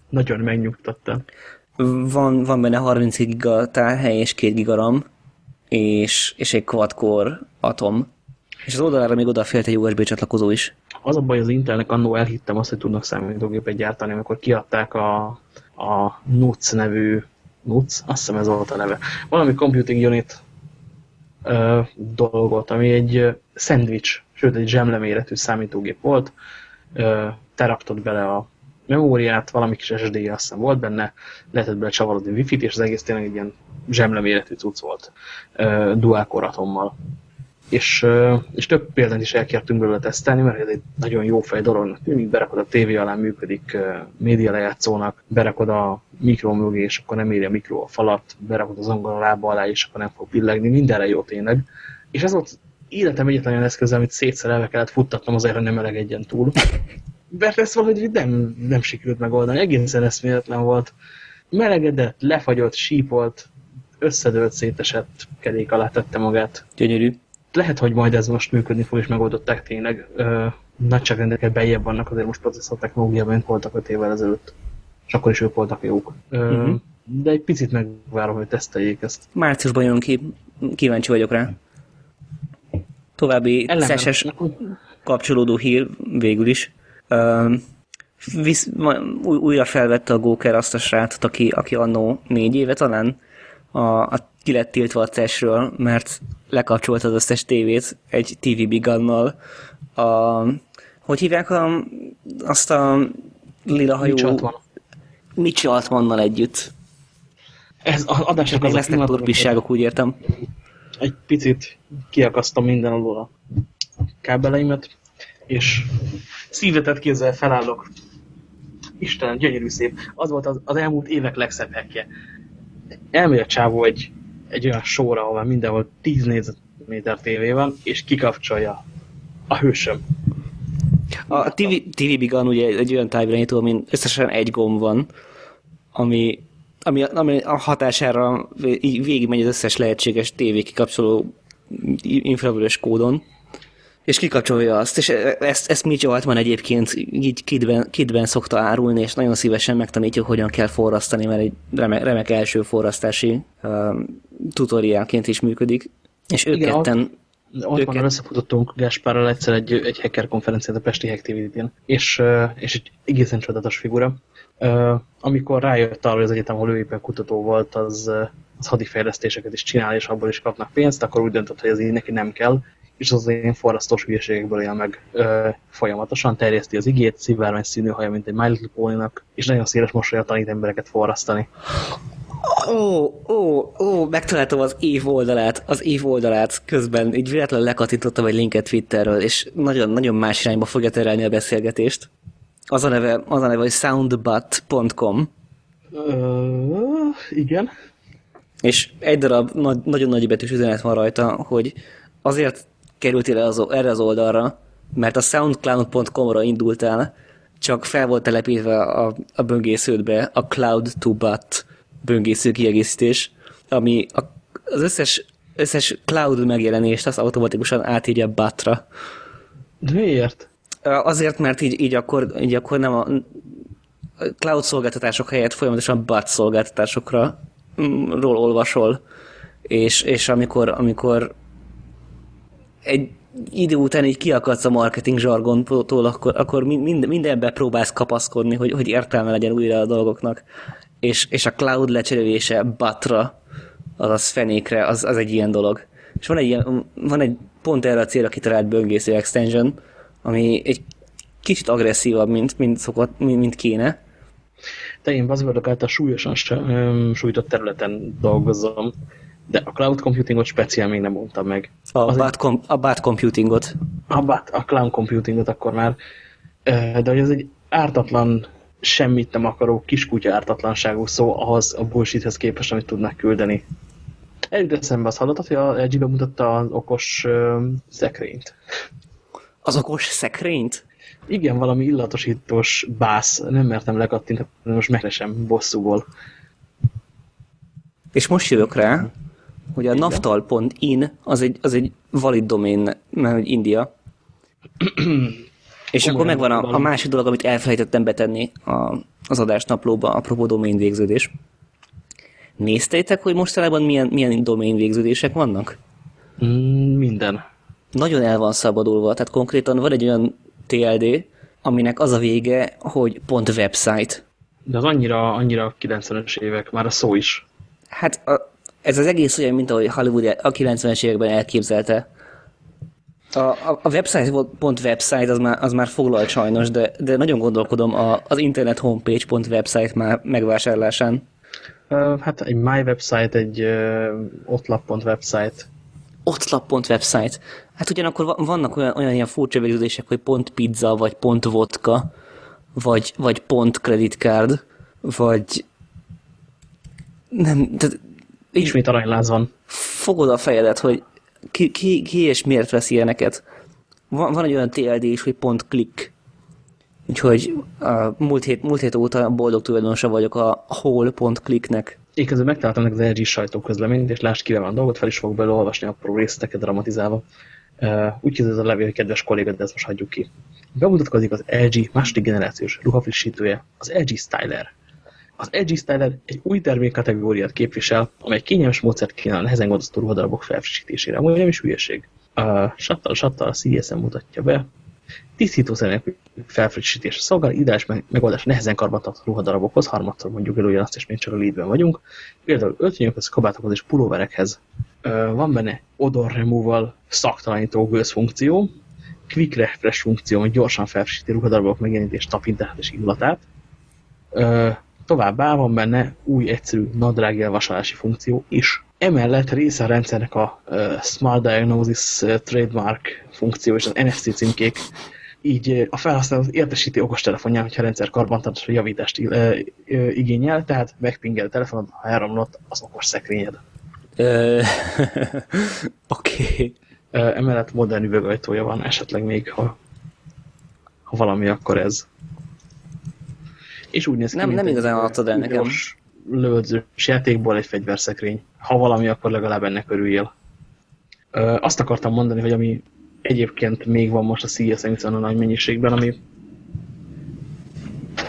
Nagyon megnyugtattam. Van, van benne 30 giga tárhely és 2 giga RAM, és, és egy quad-core atom. És az oldalára még odafélt egy USB csatlakozó is. Az a baj, az Intelnek annó elhittem azt, hogy tudnak számítógépet gyártani, amikor kiadták a, a NUC nevű NUC, azt hiszem ez volt a neve. Valami Computing Unit ö, dolgot, ami egy szendvics, sőt egy zsemleméretű számítógép volt. Ö, te raktad bele a memóriát, valami kis SSD azt hiszem volt benne, lehetett bele csavarodni wifi-t, és az egész tényleg egy ilyen zsemleméretű cucc volt, uh, dual koratommal. És, uh, és több példát is elkértünk belőle tesztelni, mert ez egy nagyon jó fej dolognak tűnik, berakod a tévé alá működik uh, média lejátszónak, berakod a mikro mögé, és akkor nem éri a mikro a falat, berakod az angol lába alá, és akkor nem fog pillegni, mindenre jó tényleg. És ez volt életem egyetlen olyan eszköz, amit szétszerelve kellett futtatnom azért, hogy nem melegedjen túl. Mert ezt valahogy nem, nem sikerült megoldani. Egészen eszméletlen volt. Melegedett, lefagyott, sípolt, összedőlt, szétesett kerék alá tette magát. Gyönyörű. Lehet, hogy majd ez most működni fog, és megoldották tényleg. Ö, nagyságrendekkel bejebb vannak azért most processzor technológiában, mint voltak 5 évvel ezelőtt. És akkor is ők voltak jók. Ö, uh -huh. De egy picit megvárom, hogy teszteljék ezt. Márciusban jön ki. Kíváncsi vagyok rá. További szeses kapcsolódó hír végül is. Visz, újra felvette a Góker azt a srácot, aki, aki annó négy éve talán a, a ki lett tiltva a testről, mert lekapcsolt az összes tévét egy TV Bigannal. A, hogy hívják a, azt a lila hajú... Mitch Altmannal együtt. Ez az adásnak az lesznek turpisságok, úgy értem. Egy picit kiakasztom minden alól a kábeleimet, és szívetet kézzel felállok. Isten, gyönyörű szép. Az volt az, az elmúlt évek legszebb hekje. A csávó egy, egy olyan sóra, ahol mindenhol 10 négyzetméter tévé van, és kikapcsolja a hősöm. A TV, TV Bigan ugye egy olyan távirányító, amin összesen egy gomb van, ami, ami, ami a hatására végigmegy az összes lehetséges tévé kikapcsoló infravörös kódon, és kikapcsolja azt, és ezt, ezt Mitch Altman egyébként így kidben, kidben szokta árulni, és nagyon szívesen megtanítja, hogyan kell forrasztani, mert egy remek, remek első forrasztási uh, tutoriálként is működik. És ők Igen, ketten... Ott őket... összefutottunk Gáspárral egyszer egy, egy hacker konferenciát a Pesti Hacktivity-n, és, és egy egészen csodatos figura. Amikor rájött arra, hogy az egyetem, ahol ő éppen kutató volt, az, az hadifejlesztéseket is csinál, és abból is kapnak pénzt, akkor úgy döntött, hogy ez így neki nem kell, és az én forrasztós hülyeségekből él meg ö, folyamatosan, terjeszti az igét, szívárvány színű haja, mint egy My Little pony és nagyon széles mosolya tanít embereket forrasztani. Ó, ó, ó, megtaláltam az év oldalát, az év oldalát közben, így véletlenül lekatintottam egy linket Twitterről, és nagyon, nagyon más irányba fogja terelni a beszélgetést. Az a neve, az a neve hogy soundbutt.com. Uh, igen. És egy darab nagy, nagyon nagy betűs üzenet van rajta, hogy azért kerültél az, erre az oldalra, mert a soundcloud.com-ra indultál, csak fel volt telepítve a, a böngésződbe a Cloud to Butt böngésző kiegészítés, ami a, az összes, összes cloud megjelenést az automatikusan átírja batra. De miért? Azért, mert így, így, akkor, így akkor nem a cloud szolgáltatások helyett folyamatosan bat szolgáltatásokra mm, ról olvasol, és, és amikor, amikor egy idő után így kiakadsz a marketing zsargontól, akkor, akkor mind, mindenbe próbálsz kapaszkodni, hogy, hogy értelme legyen újra a dolgoknak. És, és a cloud lecserélése batra, azaz fenékre, az, az egy ilyen dolog. És van egy, ilyen, van egy pont erre a célra kitalált böngésző extension, ami egy kicsit agresszívabb, mint, mint, szokott, mint, mint kéne. De én buzzwordok által súlyosan sújtott területen dolgozom, de a cloud computingot speciál még nem mondtam meg. A, az bad, com a bad computingot. A, bad, a cloud computingot akkor már. De hogy ez egy ártatlan, semmit nem akaró, kiskutya ártatlanságú szó ahhoz a bullshithez képest, amit tudnak küldeni. Eljut eszembe az hallottat, hogy a LG bemutatta az okos uh, szekrényt. Az okos szekrényt? Igen, valami illatosítós bász. Nem mertem lekattintani, most megresem bosszúból. És most jövök rá, hogy a naftal.in az egy, az egy valid domén, mert hogy India. És akkor megvan a, a másik dolog, amit elfelejtettem betenni a, az adásnaplóba, apropó domén végződés. Néztétek, hogy mostanában milyen, milyen domén végződések vannak? Mm, minden. Nagyon el van szabadulva, tehát konkrétan van egy olyan TLD, aminek az a vége, hogy pont website. De az annyira, annyira 90-es évek, már a szó is. Hát a, ez az egész olyan, mint ahogy Hollywood a 90-es években elképzelte. A, a, a website pont website az már, az már foglalt sajnos, de, de nagyon gondolkodom a, az internet homepage pont website már megvásárlásán. Uh, hát egy my website, egy uh, otlap.website. Otlap.website. Hát ugyanakkor vannak olyan, olyan ilyen furcsa végződések, hogy pont pizza, vagy pont vodka, vagy, vagy pont credit card, vagy nem, tehát Ismét aranyláz van. Fogod a fejedet, hogy ki, ki, ki és miért vesz ilyeneket? Van, van egy olyan TLD is, hogy pont klik. Úgyhogy a múlt, hét, múlt hét óta boldog tulajdonosa vagyok a whole.clicknek. Én közben megtaláltam az LG sajtóközleményt, és lásd kivel van dolgot, fel is fogok belőle olvasni apró részleteket dramatizálva. Uh, úgy kezdett a levél, hogy kedves kolléga, de ezt most hagyjuk ki. Bemutatkozik az LG második generációs ruhafrissítője, az LG Styler. Az LG Styler egy új termékkategóriát képvisel, amely kényelmes módszert kínál nehezen gondozható ruhadarabok felfrissítésére. Amúgy nem is hülyeség. Uh, sattal, sattal, a CSM mutatja be. Tisztítószerűen felfrissítésre szolgál, ideális megoldás nehezen karbantartó ruhadarabokhoz, harmadszor mondjuk el ugyanazt, és még csak a leadben vagyunk. Például öltönyökhez, kabátokhoz és pulóverekhez. Van benne odor removal szaktalanító gőzfunkció, quick refresh funkció, hogy gyorsan felfrissíti ruhadarabok megjelenítés tapintását és illatát. Továbbá van benne új egyszerű nadrág vasalási funkció is. Emellett része a rendszernek a uh, Smart Diagnosis uh, Trademark funkció és az NFC címkék, így a felhasználó értesíti okostelefonján, hogyha a rendszer karbantartásra javítást igényel, tehát megpingel a telefonod, ha elromlott az okos szekrényed. Oké. Okay. Emellett modern üvegajtója van, esetleg még, ha, ha valami, akkor ez és úgy néz ki, nem, nem igazán adtad el nekem. lövöldözős játékból egy fegyverszekrény. Ha valami, akkor legalább ennek örüljél. Ö, azt akartam mondani, hogy ami egyébként még van most a viszont a nagy mennyiségben, ami,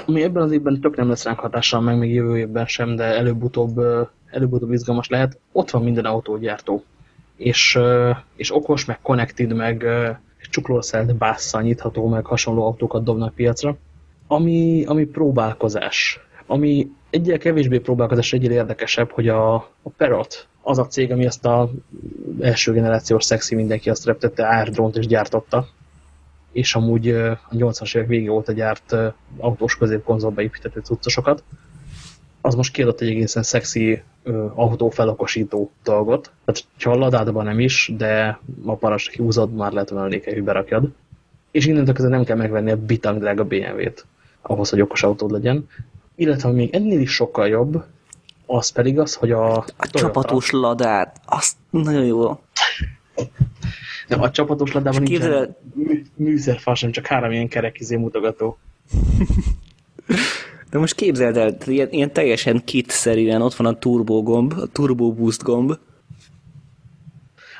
ami ebben az évben tök nem lesz ránk hatással, meg még jövő évben sem, de előbb-utóbb előbb-utóbb izgalmas lehet. Ott van minden autógyártó. És, és okos, meg connected, meg csuklószelt básszal nyitható, meg hasonló autókat dobnak piacra ami, ami próbálkozás. Ami egyel kevésbé próbálkozás, egyel érdekesebb, hogy a, a Perot, az a cég, ami ezt a első generációs szexi mindenki azt reptette, árdrónt és gyártotta, és amúgy a 80-as évek végé óta gyárt autós középkonzolba építető cuccosokat, az most kiadott egy egészen szexi autófelokosító dolgot. Tehát, ha a ladádban nem is, de a paras húzod, már lehet volna hogy berakjad. És innentől kezdve nem kell megvenni a bitang drága BMW-t ahhoz, hogy okos autód legyen. Illetve még ennél is sokkal jobb, az pedig az, hogy a... A csapatos ladát, azt nagyon jó. De a csapatos ladában nincs képzel... műszerfal sem, csak három ilyen kerekizé mutogató. De most képzeld el, ilyen, ilyen teljesen kit-szerűen ott van a turbo gomb, a turbo boost gomb.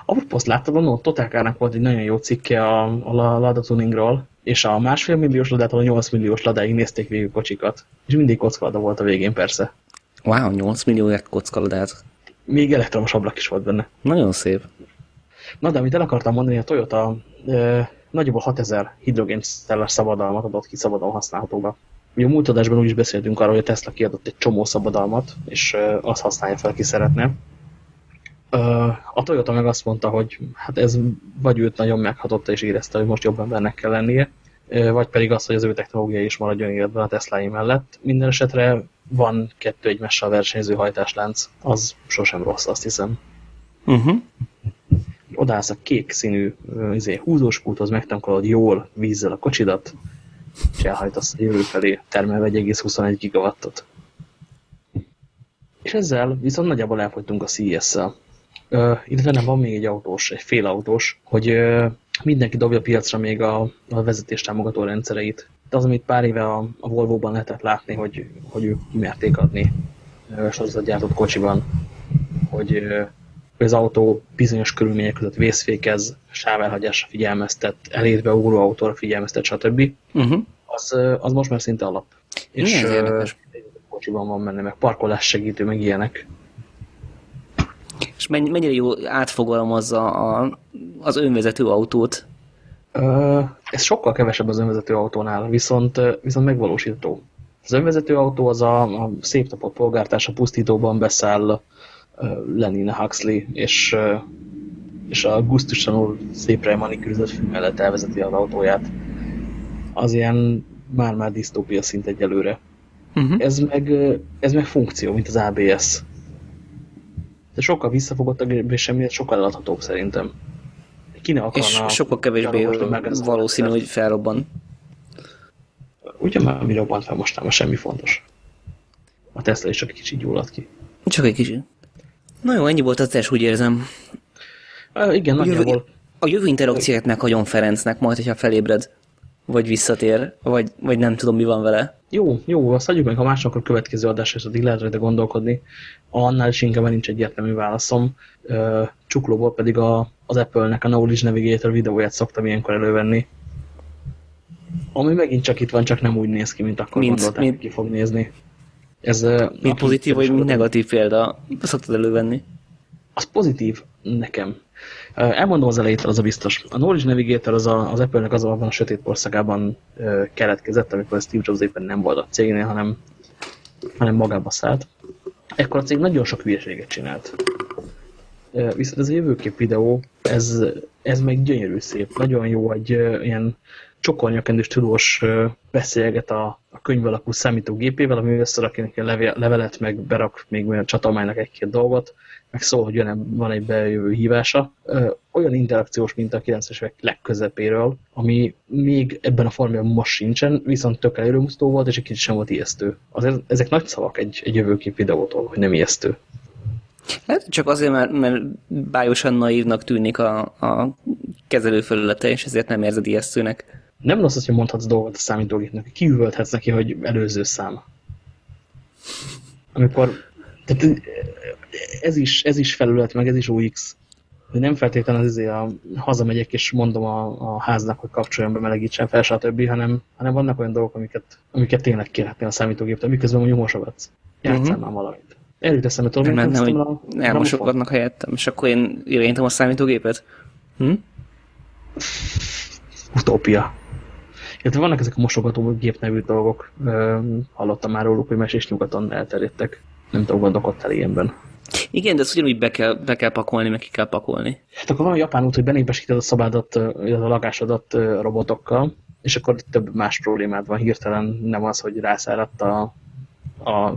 Apropó, azt láttad, a Total volt egy nagyon jó cikke a, a Lada Tuningról, és a másfél milliós ladától a 8 milliós ladáig nézték végig kocsikat. És mindig kockalada volt a végén persze. Wow, 8 millióért kockaladát. Még elektromos ablak is volt benne. Nagyon szép. Na, de amit el akartam mondani, a Toyota e, nagyjából 6000 hidrogén szellás szabadalmat adott ki szabadon használhatóba. Ugye a múlt adásban úgy is beszéltünk arról, hogy a Tesla kiadott egy csomó szabadalmat, és e, azt használja fel, ki szeretne. A Toyota meg azt mondta, hogy hát ez vagy őt nagyon meghatotta és érezte, hogy most jobb embernek kell lennie, vagy pedig az, hogy az ő technológia is maradjon életben a Tesla mellett. Minden esetre van kettő egymással versenyző hajtáslánc, az sosem rossz, azt hiszem. Uh mhm. -huh. Odállsz a kék színű izé, húzós pulthoz, megtankolod jól vízzel a kocsidat, és elhajtasz a jövő felé, termelve 1,21 gigawattot. És ezzel viszont nagyjából elfogytunk a CES-szel. Uh, illetve nem van még egy autós, egy félautós, hogy uh, mindenki dobja piacra még a, a vezetés támogató rendszereit. De az, amit pár éve a, a Volvo-ban lehetett látni, hogy, hogy ők merték adni uh, gyártott kocsiban, hogy uh, az autó bizonyos körülmények között vészfékez, sávelhagyásra figyelmeztet, elétve ugró autóra figyelmeztet, stb. Uh -huh. az, az most már szinte alap. És uh, kocsiban van benne, meg parkolás segítő, meg ilyenek. És mennyire jó átfogalmazza a, az önvezető autót? Ez sokkal kevesebb az önvezető autónál, viszont, viszont megvalósító. Az önvezető autó az a, a szép napot polgártárs a pusztítóban beszáll Lenin Huxley, és, és a gusztusanul szépre manikűrzött fű mellett elvezeti az autóját. Az ilyen már-már disztópia szint egyelőre. Uh -huh. ez, meg, ez meg funkció, mint az ABS de sokkal visszafogottabb, és semmiért sokkal eladhatóbb szerintem. Ki ne és sokkal kevésbé valószínű, hogy felrobban. Ugye már mi robbant fel mostanában semmi fontos. A Tesla is csak egy kicsit gyulladt ki. Csak egy kicsit. Na jó, ennyi volt az tesz, úgy érzem. Uh, igen, A jövő, nagyjából. a jövő interakcióját meghagyom Ferencnek, majd, hogyha felébred, vagy visszatér, vagy, vagy nem tudom, mi van vele. Jó, jó, azt adjuk meg, ha más, akkor következő adás, és addig lehet rajta gondolkodni. Annál is inkább nincs egyértelmű válaszom. Csuklóból pedig a, az Apple-nek a Knowledge Navigator videóját szoktam ilyenkor elővenni. Ami megint csak itt van, csak nem úgy néz ki, mint akkor Mint- gondolták, mint- ki fog nézni. Ez, Mint pozitív, vagy mint negatív példa. Szoktad elővenni. az pozitív nekem. Elmondom az elejétől, az a biztos. A Knowledge Navigator az a, az Apple-nek az abban a sötét korszakában keletkezett, amikor Steve Jobs éppen nem volt a cégnél, hanem, hanem magába szállt. Ekkor a cég nagyon sok hülyeséget csinált. Viszont ez a jövőkép videó, ez, ez meg gyönyörű szép. Nagyon jó, ö, ilyen csokornyakendős tudós beszélget a könyv alakú számítógépével, ami összerak egy levél, levelet, meg berak még olyan csatolmánynak egy-két dolgot, meg szól, hogy jön, van egy bejövő hívása. Olyan interakciós, mint a 90-es évek legközepéről, ami még ebben a formában most sincsen, viszont tök előremusztó volt, és egy kicsit sem volt ijesztő. Azért ezek nagy szavak egy, egy jövőkép videótól, hogy nem ijesztő. Hát csak azért, mert, mert bájosan naívnak tűnik a, a kezelőfelülete, és ezért nem érzed ijesztőnek. Nem rossz, hogy mondhatsz dolgot a számítógépnek, kiüvölthetsz neki, hogy előző szám. Amikor, tehát ez is, ez is felület, meg ez is UX. Hogy nem feltétlenül az izé a hazamegyek és mondom a, a háznak, hogy kapcsoljon be, melegítsen fel, stb., hanem, hanem vannak olyan dolgok, amiket, amiket tényleg kérhetnél a számítógéptől, miközben mondjuk mosogatsz. Játszál Mhm. uh-huh. már valamit. Erről eszembe, tudom, Nem, nem, hogy hogy elmosogatnak helyettem, és akkor én irányítom a számítógépet. Hm? utópia. Illetve vannak ezek a mosogató gép nevű dolgok. Hallottam már róluk, hogy mesés nyugaton elterjedtek. Nem tudom, gondolkodtál ilyenben. Igen, de ezt ugyanúgy be kell, be kell pakolni, meg ki kell pakolni. Hát akkor van a japán út, hogy benépesíted a szobádat, ö, illetve a lakásodat robotokkal, és akkor több más problémád van. Hirtelen nem az, hogy rászáradt a, a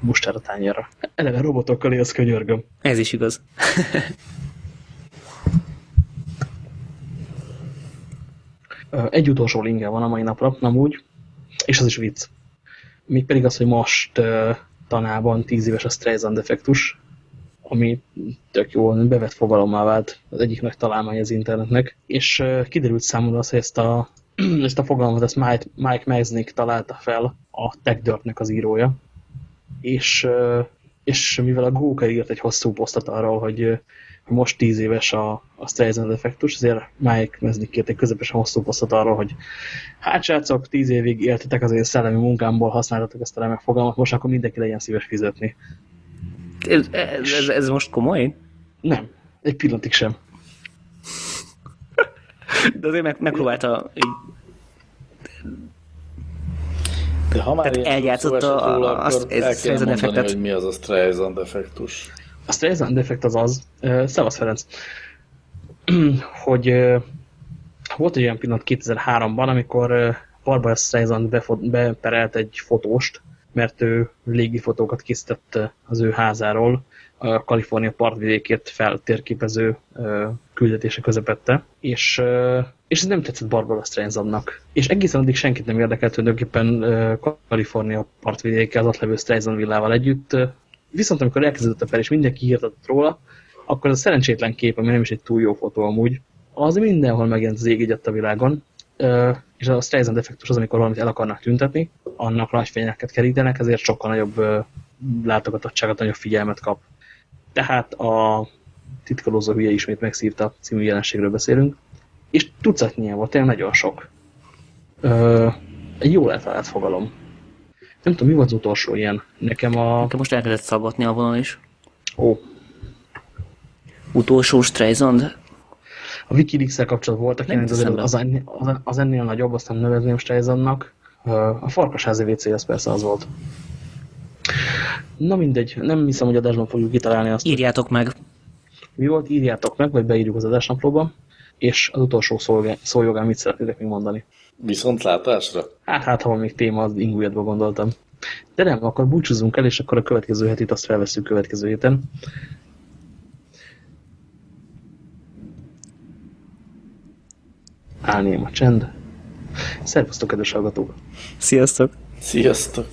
mustára tányérra. Eleve robotokkal élsz, könyörgöm. Ez is igaz. Egy utolsó linge van a mai napra, nem úgy, és az is vicc. Még pedig az, hogy most tanában 10 éves a Streisand effektus, ami tök jó, bevett fogalommá vált az egyik nagy találmány az internetnek, és kiderült számomra az, hogy ezt a, ezt a fogalmat ezt Mike, Mike Meisnick találta fel, a TechDirt-nek az írója, és, és mivel a Google írt egy hosszú posztot arról, hogy most 10 éves a, a Streisand effektus, ezért Mike Meisnick írt egy közepesen hosszú posztot arról, hogy hát srácok, 10 évig éltetek az én szellemi munkámból, használtatok ezt a remek fogalmat, most akkor mindenki legyen szíves fizetni. Ez, ez, ez, ez most komoly? Nem, egy pillantig sem. De azért meg, megpróbálta így De ha már Tehát esett a- róla, el kell Streisand effektet. hogy mi az a Streisand effektus. A Streisand effekt az az, uh, Szevasz Ferenc, hogy uh, volt egy olyan pillanat 2003-ban, amikor uh, Barbara Streisand beperelt egy fotóst, mert ő légifotókat készített az ő házáról, a Kalifornia partvidékét feltérképező küldetése közepette, és, és ez nem tetszett Barbara Streisandnak. És egészen addig senkit nem érdekelt tulajdonképpen uh, Kalifornia partvidéke az ott levő Streisand villával együtt, Viszont amikor elkezdődött a per, és mindenki hirtatott róla, akkor az a szerencsétlen kép, ami nem is egy túl jó fotó amúgy, az mindenhol megjelent az ég a világon, és a Streisand effektus az, amikor valamit el akarnak tüntetni, annak nagy fényeket kerítenek, ezért sokkal nagyobb látogatottságot, nagyobb figyelmet kap. Tehát a titkolózó hülye ismét megszívta című jelenségről beszélünk, és tucatnyi volt, tényleg nagyon sok. Ö, egy jól eltalált fogalom. Nem tudom, mi volt az utolsó ilyen. Nekem a... Nekem most elkezdett szabadni a vonal is. Ó, Utolsó Streisand. a Wikileaks-el kapcsolatban voltak Nem az, ennél- az, az ennél nagyobb, azt nem nevezném Streisandnak. A farkasházi WC az persze az volt. Na mindegy, nem hiszem, hogy adásban fogjuk kitalálni azt, Írjátok meg. mi volt, írjátok meg, vagy beírjuk az adásnaplóba, és az utolsó szolgá- szójogán mit szeretnétek még mondani. Viszontlátásra? Hát, hát, ha van még téma, az ingújatba gondoltam. De nem, akkor búcsúzunk el, és akkor a következő hetit azt felveszünk következő héten. Állném a csend. Szervusztok, kedves hallgatók! Sziasztok! Sziasztok!